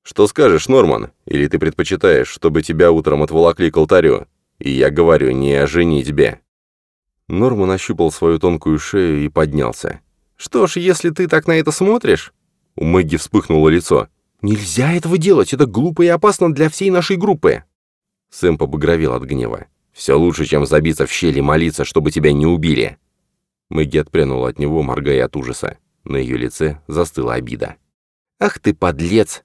«Что скажешь, Норман? Или ты предпочитаешь, чтобы тебя утром отволокли к алтарю? И я говорю не о женитьбе». Норман ощупал свою тонкую шею и поднялся. «Что ж, если ты так на это смотришь...» У Мэгги вспыхнуло лицо. «Нельзя этого делать, это глупо и опасно для всей нашей группы!» Сэм побагровел от гнева. «Все лучше, чем забиться в щели и молиться, чтобы тебя не убили!» Мэгги отпрянула от него, моргая от ужаса. На ее лице застыла обида. «Ах ты, подлец!»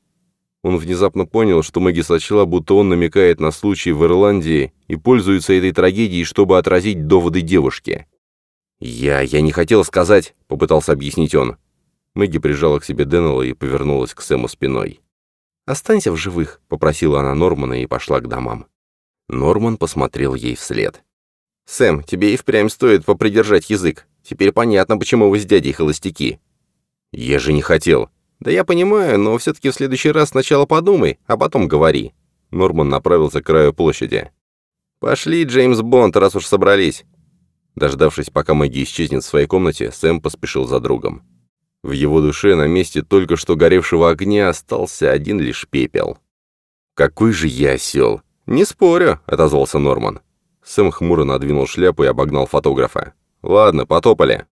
Он внезапно понял, что Мэгги сочла, будто он намекает на случай в Ирландии и пользуется этой трагедией, чтобы отразить доводы девушки. «Я... я не хотел сказать», — попытался объяснить он. Мэгги прижала к себе Деннелла и повернулась к Сэму спиной. «Останься в живых», — попросила она Нормана и пошла к домам. Норман посмотрел ей вслед. «Сэм, тебе и впрямь стоит попридержать язык. Теперь понятно, почему вы с дядей холостяки». «Я же не хотел», «Да я понимаю, но все-таки в следующий раз сначала подумай, а потом говори». Норман направился к краю площади. «Пошли, Джеймс Бонд, раз уж собрались». Дождавшись, пока Мэгги исчезнет в своей комнате, Сэм поспешил за другом. В его душе на месте только что горевшего огня остался один лишь пепел. «Какой же я осел!» «Не спорю», — отозвался Норман. Сэм хмуро надвинул шляпу и обогнал фотографа. «Ладно, потопали».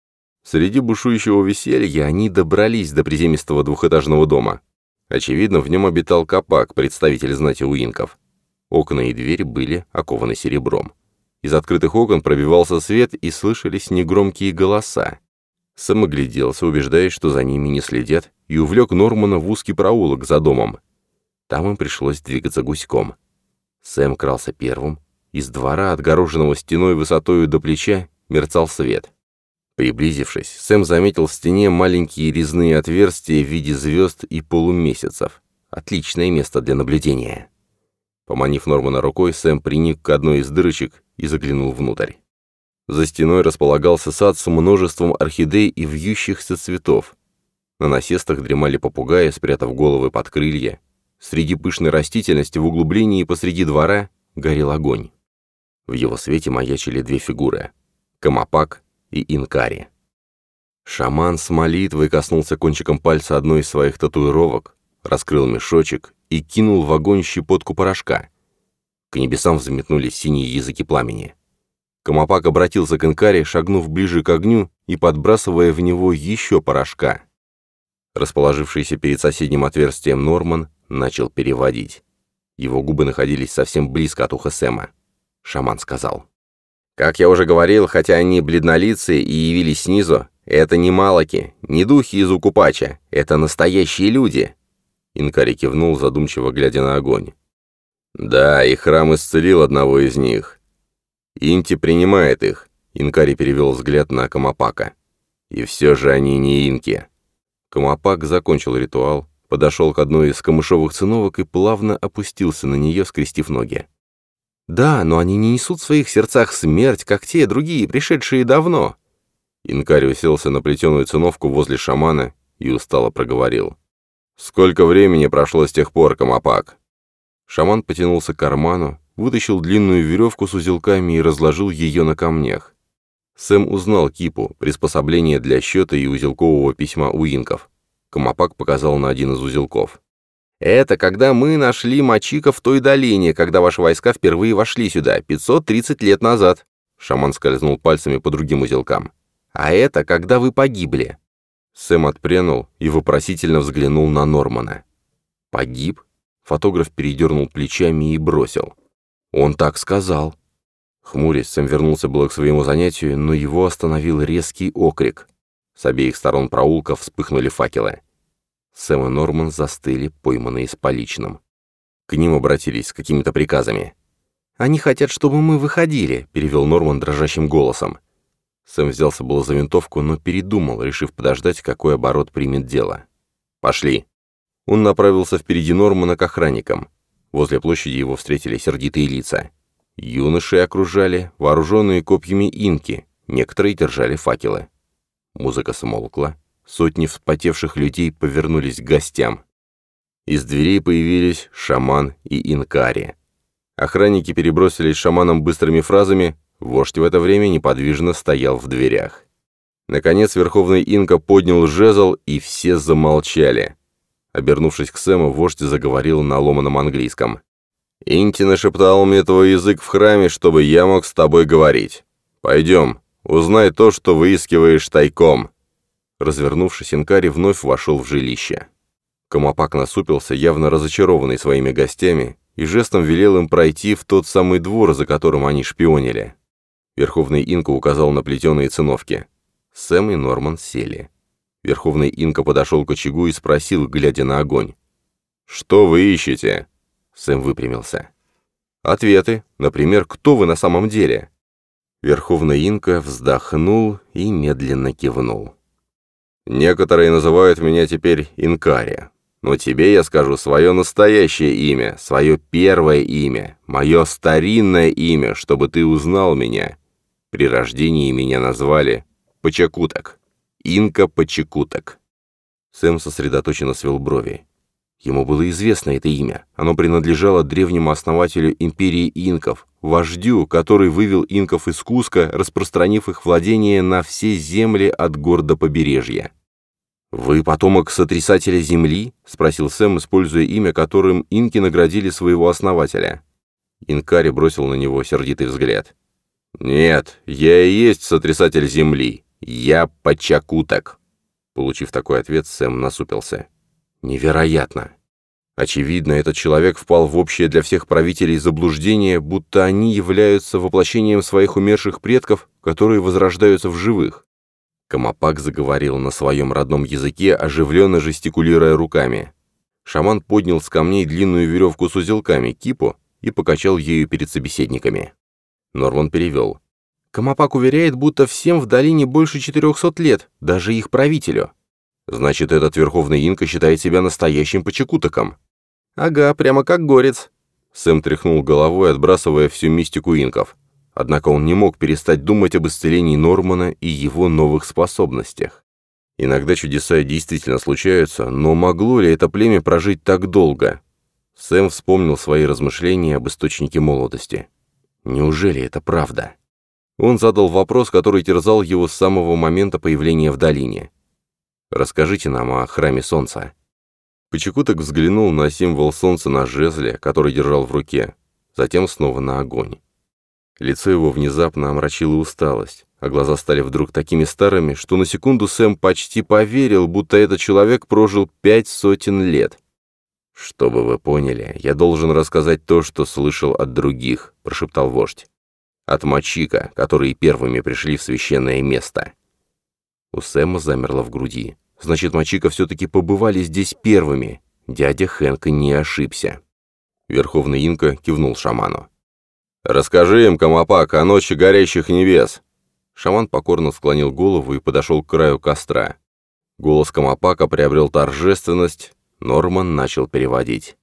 Среди бушующего веселья они добрались до приземистого двухэтажного дома. Очевидно, в нем обитал Капак, представитель знати уинков. Окна и дверь были окованы серебром. Из открытых окон пробивался свет и слышались негромкие голоса. Сэм огляделся, убеждаясь, что за ними не следят, и увлек Нормана в узкий проулок за домом. Там им пришлось двигаться гуськом. Сэм крался первым. Из двора, отгороженного стеной высотою до плеча, мерцал свет. Приблизившись, Сэм заметил в стене маленькие резные отверстия в виде звезд и полумесяцев. Отличное место для наблюдения. Поманив Нормана рукой, Сэм приник к одной из дырочек и заглянул внутрь. За стеной располагался сад с множеством орхидей и вьющихся цветов. На насестах дремали попугаи, спрятав головы под крылья. Среди пышной растительности в углублении посреди двора горел огонь. В его свете маячили две фигуры — Камапак и Инкари. Шаман с молитвой коснулся кончиком пальца одной из своих татуировок, раскрыл мешочек и кинул в огонь щепотку порошка. К небесам взметнулись синие языки пламени. Камапак обратился к Инкаре, шагнув ближе к огню и подбрасывая в него еще порошка. Расположившийся перед соседним отверстием Норман начал переводить. Его губы находились совсем близко от уха Сэма. Шаман сказал. Как я уже говорил, хотя они бледнолицые и явились снизу, это не малоки, не духи из Укупача, это настоящие люди. Инкари кивнул, задумчиво глядя на огонь. Да, и храм исцелил одного из них. Инти принимает их. Инкари перевел взгляд на Камапака. И все же они не инки. Камапак закончил ритуал, подошел к одной из камышовых циновок и плавно опустился на нее, скрестив ноги. Да, но они не несут в своих сердцах смерть, как те другие, пришедшие давно. Инкарь уселся на плетеную циновку возле шамана и устало проговорил. «Сколько времени прошло с тех пор, Камапак?» Шаман потянулся к карману, вытащил длинную веревку с узелками и разложил ее на камнях. Сэм узнал кипу, приспособление для счета и узелкового письма у инков. Камапак показал на один из узелков. Это когда мы нашли Мачика в той долине, когда ваши войска впервые вошли сюда, 530 лет назад. Шаман скользнул пальцами по другим узелкам. А это когда вы погибли. Сэм отпрянул и вопросительно взглянул на Нормана. «Погиб?» Фотограф передернул плечами и бросил. «Он так сказал». Хмурясь, Сэм вернулся было к своему занятию, но его остановил резкий окрик. С обеих сторон проулка вспыхнули факелы. Сэм и Норман застыли, пойманные с поличным. К ним обратились с какими-то приказами. «Они хотят, чтобы мы выходили», — перевел Норман дрожащим голосом. Сэм взялся было за винтовку, но передумал, решив подождать, какой оборот примет дело. «Пошли». Он направился впереди Нормана к охранникам. Возле площади его встретили сердитые лица. Юноши окружали, вооруженные копьями инки, некоторые держали факелы. Музыка смолкла, сотни вспотевших людей повернулись к гостям. Из дверей появились шаман и инкари. Охранники перебросились шаманом быстрыми фразами, вождь в это время неподвижно стоял в дверях. Наконец Верховный Инка поднял жезл, и все замолчали. Обернувшись к Сэму, вождь заговорил на ломаном английском. «Инти нашептал мне твой язык в храме, чтобы я мог с тобой говорить. Пойдем, узнай то, что выискиваешь тайком». Развернувшись, Инкари вновь вошел в жилище. Комопак насупился, явно разочарованный своими гостями, и жестом велел им пройти в тот самый двор, за которым они шпионили. Верховный Инка указал на плетеные циновки. Сэм и Норман сели. Верховный Инка подошел к очагу и спросил, глядя на огонь. «Что вы ищете?» Сэм выпрямился. «Ответы. Например, кто вы на самом деле?» Верховный Инка вздохнул и медленно кивнул. «Некоторые называют меня теперь Инкари, но тебе я скажу свое настоящее имя, свое первое имя, мое старинное имя, чтобы ты узнал меня. При рождении меня назвали Почекуток. Инка Почекуток. Сэм сосредоточенно свел брови. Ему было известно это имя. Оно принадлежало древнему основателю империи инков, вождю, который вывел инков из Куска, распространив их владение на все земли от гор до побережья. «Вы потомок сотрясателя земли?» — спросил Сэм, используя имя, которым инки наградили своего основателя. Инкари бросил на него сердитый взгляд. «Нет, я и есть сотрясатель земли. «Я Пачакуток». Получив такой ответ, Сэм насупился. «Невероятно!» Очевидно, этот человек впал в общее для всех правителей заблуждение, будто они являются воплощением своих умерших предков, которые возрождаются в живых. Камапак заговорил на своем родном языке, оживленно жестикулируя руками. Шаман поднял с камней длинную веревку с узелками, кипу, и покачал ею перед собеседниками. Норман перевел. Камапак уверяет, будто всем в долине больше 400 лет, даже их правителю. Значит, этот верховный инка считает себя настоящим почекутоком. Ага, прямо как горец. Сэм тряхнул головой, отбрасывая всю мистику инков. Однако он не мог перестать думать об исцелении Нормана и его новых способностях. Иногда чудеса действительно случаются, но могло ли это племя прожить так долго? Сэм вспомнил свои размышления об источнике молодости. Неужели это правда? Он задал вопрос, который терзал его с самого момента появления в долине. «Расскажите нам о храме солнца». Почекуток взглянул на символ солнца на жезле, который держал в руке, затем снова на огонь. Лицо его внезапно омрачило усталость, а глаза стали вдруг такими старыми, что на секунду Сэм почти поверил, будто этот человек прожил пять сотен лет. «Чтобы вы поняли, я должен рассказать то, что слышал от других», — прошептал вождь. От Мачика, которые первыми пришли в священное место. У Сэма замерло в груди. Значит, Мачика все-таки побывали здесь первыми. Дядя Хэнк не ошибся. Верховный Инка кивнул шаману. «Расскажи им, Камапак, о ночи горящих небес!» Шаман покорно склонил голову и подошел к краю костра. Голос Камапака приобрел торжественность, Норман начал переводить.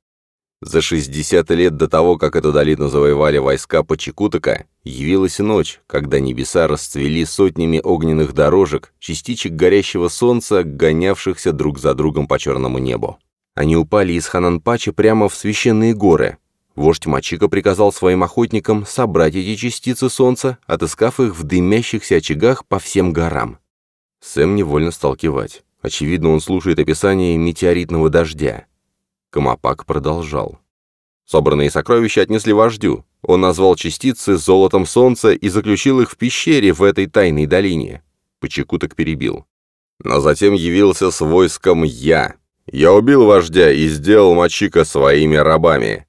За 60 лет до того, как эту долину завоевали войска Почекутака, явилась ночь, когда небеса расцвели сотнями огненных дорожек, частичек горящего солнца, гонявшихся друг за другом по черному небу. Они упали из Хананпача прямо в священные горы. Вождь Мачика приказал своим охотникам собрать эти частицы солнца, отыскав их в дымящихся очагах по всем горам. Сэм невольно стал кивать. Очевидно, он слушает описание метеоритного дождя. Камапак продолжал. Собранные сокровища отнесли вождю. Он назвал частицы золотом солнца и заключил их в пещере в этой тайной долине. Почекуток перебил. Но затем явился с войском я. Я убил вождя и сделал Мачика своими рабами.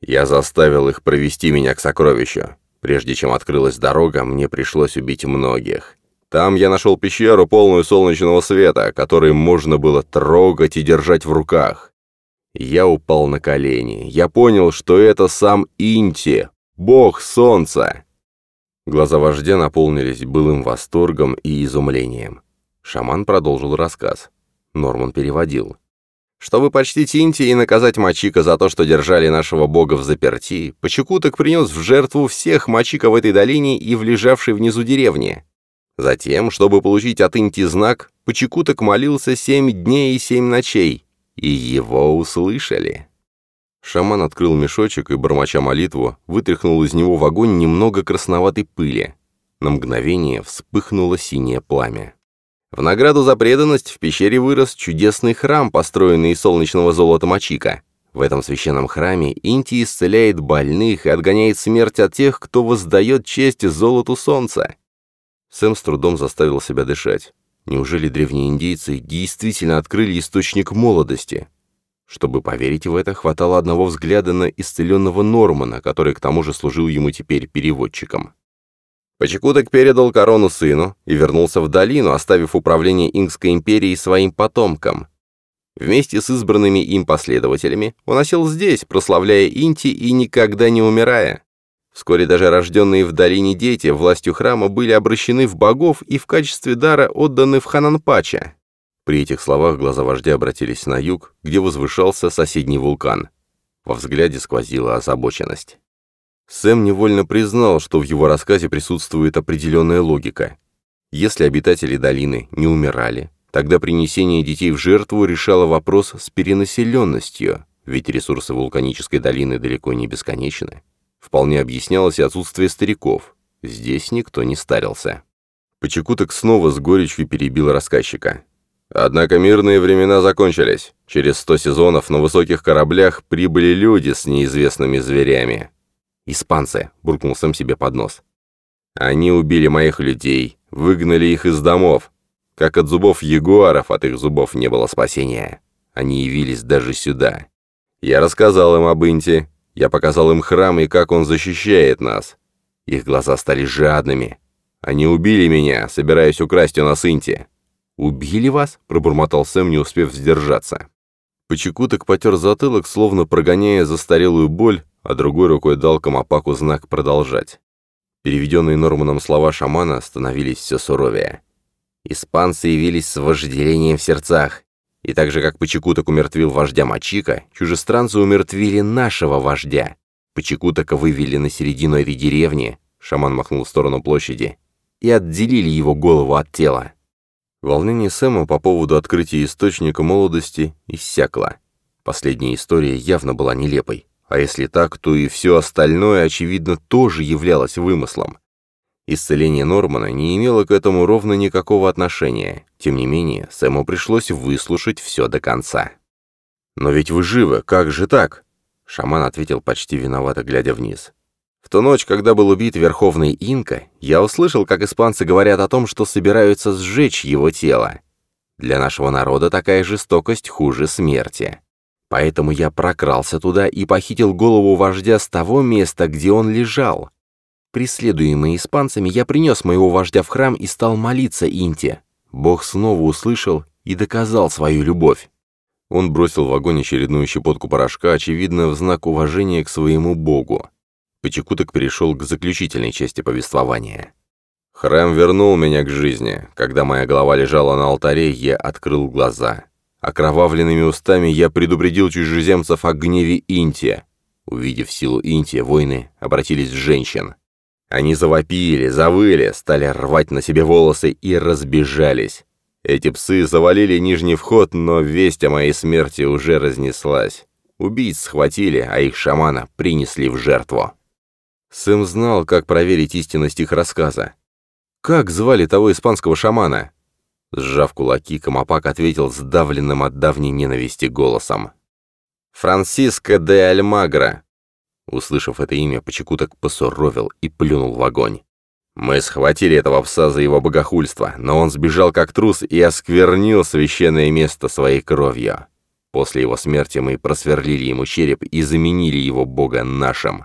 Я заставил их провести меня к сокровищу. Прежде чем открылась дорога, мне пришлось убить многих. Там я нашел пещеру, полную солнечного света, который можно было трогать и держать в руках. Я упал на колени. Я понял, что это сам Инти, бог солнца. Глаза вождя наполнились былым восторгом и изумлением. Шаман продолжил рассказ. Норман переводил. Чтобы почтить Инти и наказать Мачика за то, что держали нашего бога в заперти, Пачекуток принес в жертву всех Мачика в этой долине и в лежавшей внизу деревне. Затем, чтобы получить от Инти знак, Пачекуток молился семь дней и семь ночей, и его услышали. Шаман открыл мешочек и, бормоча молитву, вытряхнул из него в огонь немного красноватой пыли. На мгновение вспыхнуло синее пламя. В награду за преданность в пещере вырос чудесный храм, построенный из солнечного золота Мачика. В этом священном храме Инти исцеляет больных и отгоняет смерть от тех, кто воздает честь золоту солнца. Сэм с трудом заставил себя дышать. Неужели древние индейцы действительно открыли источник молодости? Чтобы поверить в это, хватало одного взгляда на исцеленного Нормана, который к тому же служил ему теперь переводчиком. Почекуток передал корону сыну и вернулся в долину, оставив управление Ингской империей своим потомкам. Вместе с избранными им последователями он осел здесь, прославляя Инти и никогда не умирая. Вскоре даже рожденные в долине дети властью храма были обращены в богов и в качестве дара отданы в Хананпача. При этих словах глаза вождя обратились на юг, где возвышался соседний вулкан. Во взгляде сквозила озабоченность. Сэм невольно признал, что в его рассказе присутствует определенная логика. Если обитатели долины не умирали, тогда принесение детей в жертву решало вопрос с перенаселенностью, ведь ресурсы вулканической долины далеко не бесконечны. Вполне объяснялось и отсутствие стариков. Здесь никто не старился. Почекуток снова с горечью перебил рассказчика. Однако мирные времена закончились. Через сто сезонов на высоких кораблях прибыли люди с неизвестными зверями. «Испанцы», — буркнул сам себе под нос. «Они убили моих людей, выгнали их из домов. Как от зубов ягуаров от их зубов не было спасения. Они явились даже сюда. Я рассказал им об Инте, я показал им храм и как он защищает нас. Их глаза стали жадными. Они убили меня, собираясь украсть у нас Инти. «Убили вас?» — пробормотал Сэм, не успев сдержаться. Почекуток потер затылок, словно прогоняя застарелую боль, а другой рукой дал Камапаку знак «продолжать». Переведенные Норманом слова шамана становились все суровее. Испанцы явились с вожделением в сердцах. И так же, как Почекуток умертвил вождя Мачика, чужестранцы умертвили нашего вождя. Почекутока вывели на середину этой деревни, шаман махнул в сторону площади, и отделили его голову от тела. Волнение Сэма по поводу открытия источника молодости иссякло. Последняя история явно была нелепой. А если так, то и все остальное, очевидно, тоже являлось вымыслом. Исцеление Нормана не имело к этому ровно никакого отношения. Тем не менее, Сэму пришлось выслушать все до конца. «Но ведь вы живы, как же так?» Шаман ответил почти виновато, глядя вниз. В ту ночь, когда был убит Верховный Инка, я услышал, как испанцы говорят о том, что собираются сжечь его тело. Для нашего народа такая жестокость хуже смерти. Поэтому я прокрался туда и похитил голову вождя с того места, где он лежал. Преследуемый испанцами, я принес моего вождя в храм и стал молиться Инте. Бог снова услышал и доказал свою любовь. Он бросил в огонь очередную щепотку порошка, очевидно, в знак уважения к своему богу. Почекуток перешел к заключительной части повествования. «Храм вернул меня к жизни. Когда моя голова лежала на алтаре, я открыл глаза. Окровавленными устами я предупредил чужеземцев о гневе Интия. Увидев силу Интия, воины обратились в женщин. Они завопили, завыли, стали рвать на себе волосы и разбежались. Эти псы завалили нижний вход, но весть о моей смерти уже разнеслась. Убийц схватили, а их шамана принесли в жертву. Сэм знал, как проверить истинность их рассказа. Как звали того испанского шамана? Сжав кулаки, Камапак ответил сдавленным от давней ненависти голосом. «Франсиско де Альмагро!» Услышав это имя, Почекуток посуровил и плюнул в огонь. «Мы схватили этого пса за его богохульство, но он сбежал как трус и осквернил священное место своей кровью. После его смерти мы просверлили ему череп и заменили его бога нашим.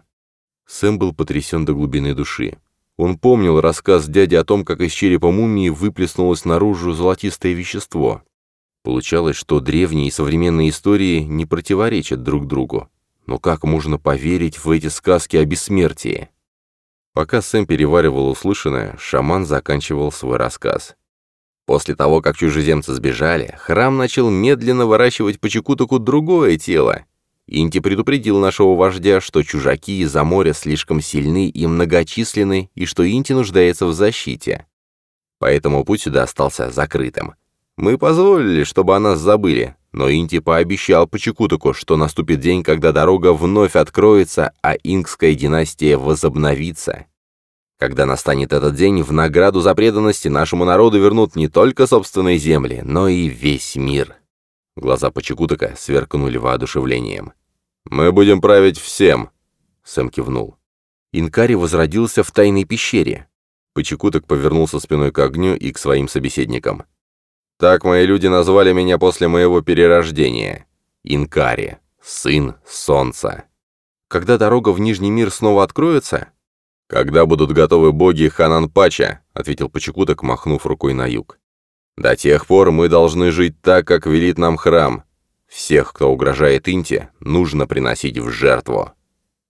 Сэм был потрясен до глубины души. Он помнил рассказ дяди о том, как из черепа мумии выплеснулось наружу золотистое вещество. Получалось, что древние и современные истории не противоречат друг другу. Но как можно поверить в эти сказки о бессмертии? Пока Сэм переваривал услышанное, шаман заканчивал свой рассказ. После того, как чужеземцы сбежали, храм начал медленно выращивать по Чекутаку другое тело. Инти предупредил нашего вождя, что чужаки из-за моря слишком сильны и многочисленны, и что Инти нуждается в защите. Поэтому путь сюда остался закрытым. Мы позволили, чтобы о нас забыли, но Инти пообещал по Чекутаку, что наступит день, когда дорога вновь откроется, а инкская династия возобновится. Когда настанет этот день, в награду за преданность нашему народу вернут не только собственные земли, но и весь мир. Глаза Почекутака сверкнули воодушевлением. «Мы будем править всем!» Сэм кивнул. Инкари возродился в тайной пещере. Почекуток повернулся спиной к огню и к своим собеседникам. «Так мои люди назвали меня после моего перерождения. Инкари, сын солнца. Когда дорога в Нижний мир снова откроется, «Когда будут готовы боги Ханан-Пача», — ответил Почекуток, махнув рукой на юг. «До тех пор мы должны жить так, как велит нам храм. Всех, кто угрожает Инте, нужно приносить в жертву».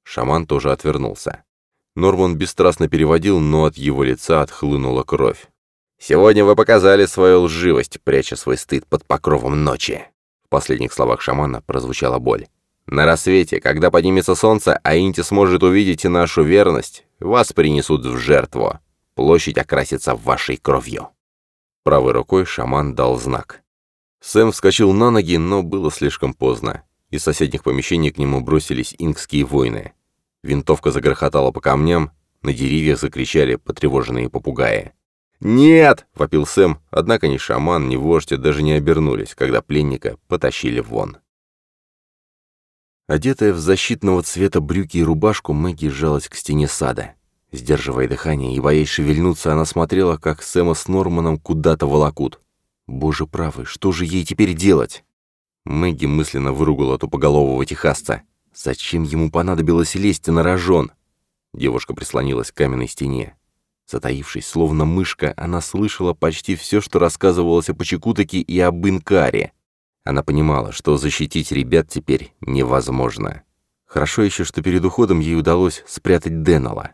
Шаман тоже отвернулся. Норман бесстрастно переводил, но от его лица отхлынула кровь. «Сегодня вы показали свою лживость, пряча свой стыд под покровом ночи». В последних словах шамана прозвучала боль. На рассвете, когда поднимется солнце, а Инти сможет увидеть нашу верность, вас принесут в жертву. Площадь окрасится вашей кровью». Правой рукой шаман дал знак. Сэм вскочил на ноги, но было слишком поздно. Из соседних помещений к нему бросились инкские воины. Винтовка загрохотала по камням, на деревьях закричали потревоженные попугаи. «Нет!» — вопил Сэм, однако ни шаман, ни вождь даже не обернулись, когда пленника потащили вон. Одетая в защитного цвета брюки и рубашку, Мэгги сжалась к стене сада. Сдерживая дыхание и боясь шевельнуться, она смотрела, как Сэма с Норманом куда-то волокут. Боже правый, что же ей теперь делать? Мэгги мысленно выругала тупоголового техасца. Зачем ему понадобилось лезть на рожон? Девушка прислонилась к каменной стене. Затаившись, словно мышка, она слышала почти все, что рассказывалось о Почекутаке и об Инкаре. Она понимала, что защитить ребят теперь невозможно. Хорошо еще, что перед уходом ей удалось спрятать Деннелла.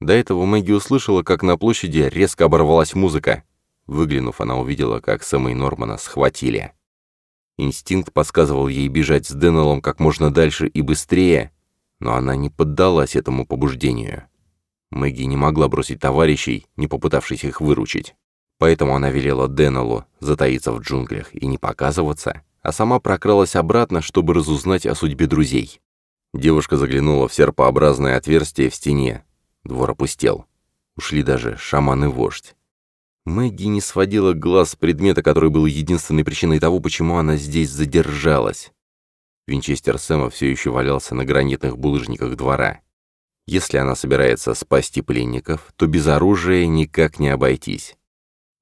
До этого Мэгги услышала, как на площади резко оборвалась музыка. Выглянув, она увидела, как Сэма и Нормана схватили. Инстинкт подсказывал ей бежать с Деннеллом как можно дальше и быстрее, но она не поддалась этому побуждению. Мэгги не могла бросить товарищей, не попытавшись их выручить. Поэтому она велела Деннеллу затаиться в джунглях и не показываться, а сама прокралась обратно, чтобы разузнать о судьбе друзей. Девушка заглянула в серпообразное отверстие в стене. Двор опустел. Ушли даже шаман и вождь. Мэгги не сводила глаз с предмета, который был единственной причиной того, почему она здесь задержалась. Винчестер Сэма все еще валялся на гранитных булыжниках двора. Если она собирается спасти пленников, то без оружия никак не обойтись.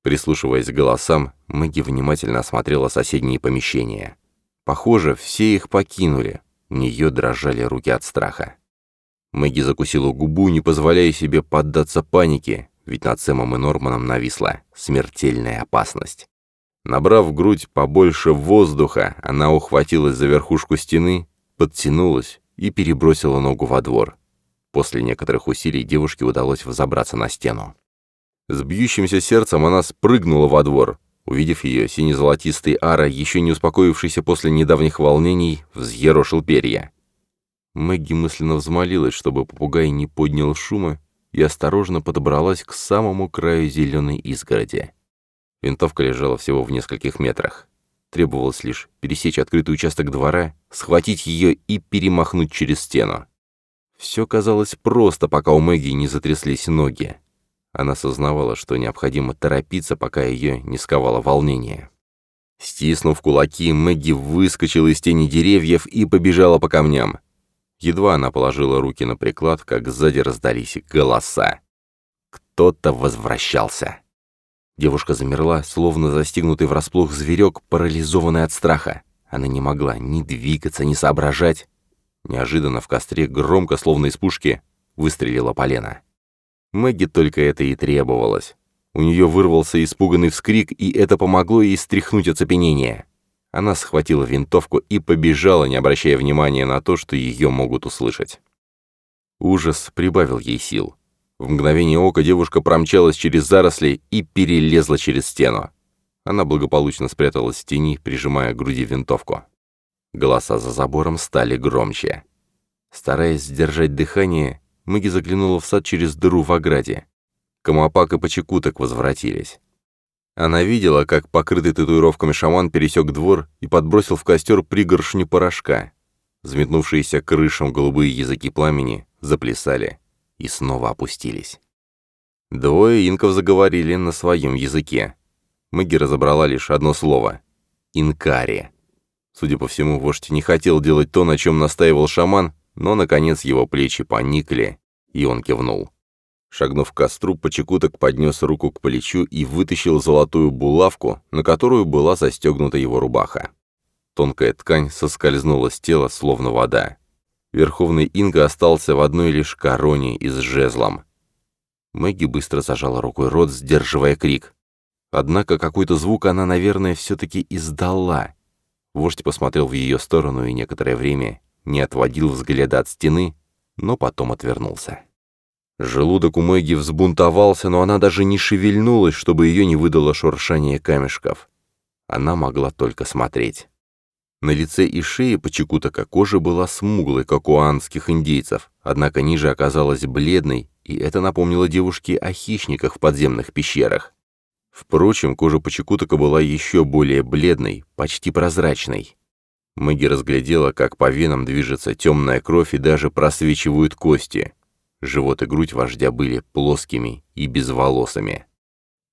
Прислушиваясь к голосам, Мэгги внимательно осмотрела соседние помещения. Похоже, все их покинули. У нее дрожали руки от страха. Мэгги закусила губу, не позволяя себе поддаться панике, ведь над Сэмом и Норманом нависла смертельная опасность. Набрав в грудь побольше воздуха, она ухватилась за верхушку стены, подтянулась и перебросила ногу во двор. После некоторых усилий девушке удалось взобраться на стену. С бьющимся сердцем она спрыгнула во двор. Увидев ее, сине-золотистый ара, еще не успокоившийся после недавних волнений, взъерошил перья. Мэгги мысленно взмолилась, чтобы попугай не поднял шума, и осторожно подобралась к самому краю зеленой изгороди. Винтовка лежала всего в нескольких метрах. Требовалось лишь пересечь открытый участок двора, схватить ее и перемахнуть через стену. Все казалось просто, пока у Мэгги не затряслись ноги. Она сознавала, что необходимо торопиться, пока ее не сковало волнение. Стиснув кулаки, Мэгги выскочила из тени деревьев и побежала по камням. Едва она положила руки на приклад, как сзади раздались голоса. Кто-то возвращался. Девушка замерла, словно застигнутый врасплох зверек, парализованный от страха. Она не могла ни двигаться, ни соображать. Неожиданно в костре громко, словно из пушки, — выстрелила полена. Мэгги только это и требовалось. У нее вырвался испуганный вскрик, и это помогло ей стряхнуть оцепенение. Она схватила винтовку и побежала, не обращая внимания на то, что ее могут услышать. Ужас прибавил ей сил. В мгновение ока девушка промчалась через заросли и перелезла через стену. Она благополучно спряталась в тени, прижимая к груди винтовку. Голоса за забором стали громче. Стараясь сдержать дыхание, Мыги заглянула в сад через дыру в ограде. Камапак и Почекуток возвратились. Она видела, как покрытый татуировками шаман пересек двор и подбросил в костер пригоршню порошка. Взметнувшиеся крышам голубые языки пламени заплясали и снова опустились. Двое инков заговорили на своем языке. Мэгги разобрала лишь одно слово — «инкари». Судя по всему, вождь не хотел делать то, на чем настаивал шаман, но, наконец, его плечи поникли, и он кивнул. Шагнув к костру, Почекуток поднес руку к плечу и вытащил золотую булавку, на которую была застегнута его рубаха. Тонкая ткань соскользнула с тела, словно вода. Верховный Инга остался в одной лишь короне и с жезлом. Мэгги быстро зажала рукой рот, сдерживая крик. Однако какой-то звук она, наверное, все-таки издала. Вождь посмотрел в ее сторону и некоторое время не отводил взгляда от стены, но потом отвернулся. Желудок у Мэгги взбунтовался, но она даже не шевельнулась, чтобы ее не выдало шуршание камешков. Она могла только смотреть. На лице и шее Почекутака кожа была смуглой, как у анских индейцев, однако ниже оказалась бледной, и это напомнило девушке о хищниках в подземных пещерах. Впрочем, кожа Почекутака была еще более бледной, почти прозрачной. Мэгги разглядела, как по венам движется темная кровь и даже просвечивают кости. Живот и грудь вождя были плоскими и безволосыми.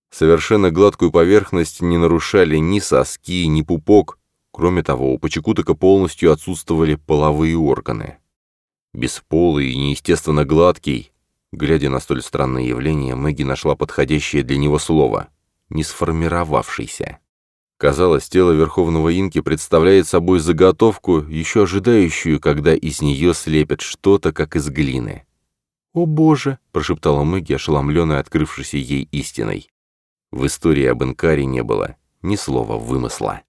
Совершенно гладкую поверхность не нарушали ни соски, ни пупок. Кроме того, у Почекутака полностью отсутствовали половые органы. Бесполый и неестественно гладкий. Глядя на столь странное явление, Мэгги нашла подходящее для него слово — «не сформировавшийся». Казалось, тело Верховного Инки представляет собой заготовку, еще ожидающую, когда из нее слепят что-то, как из глины. «О боже!» — прошептала Мэгги, ошеломленная открывшейся ей истиной. В истории об Инкаре не было ни слова вымысла.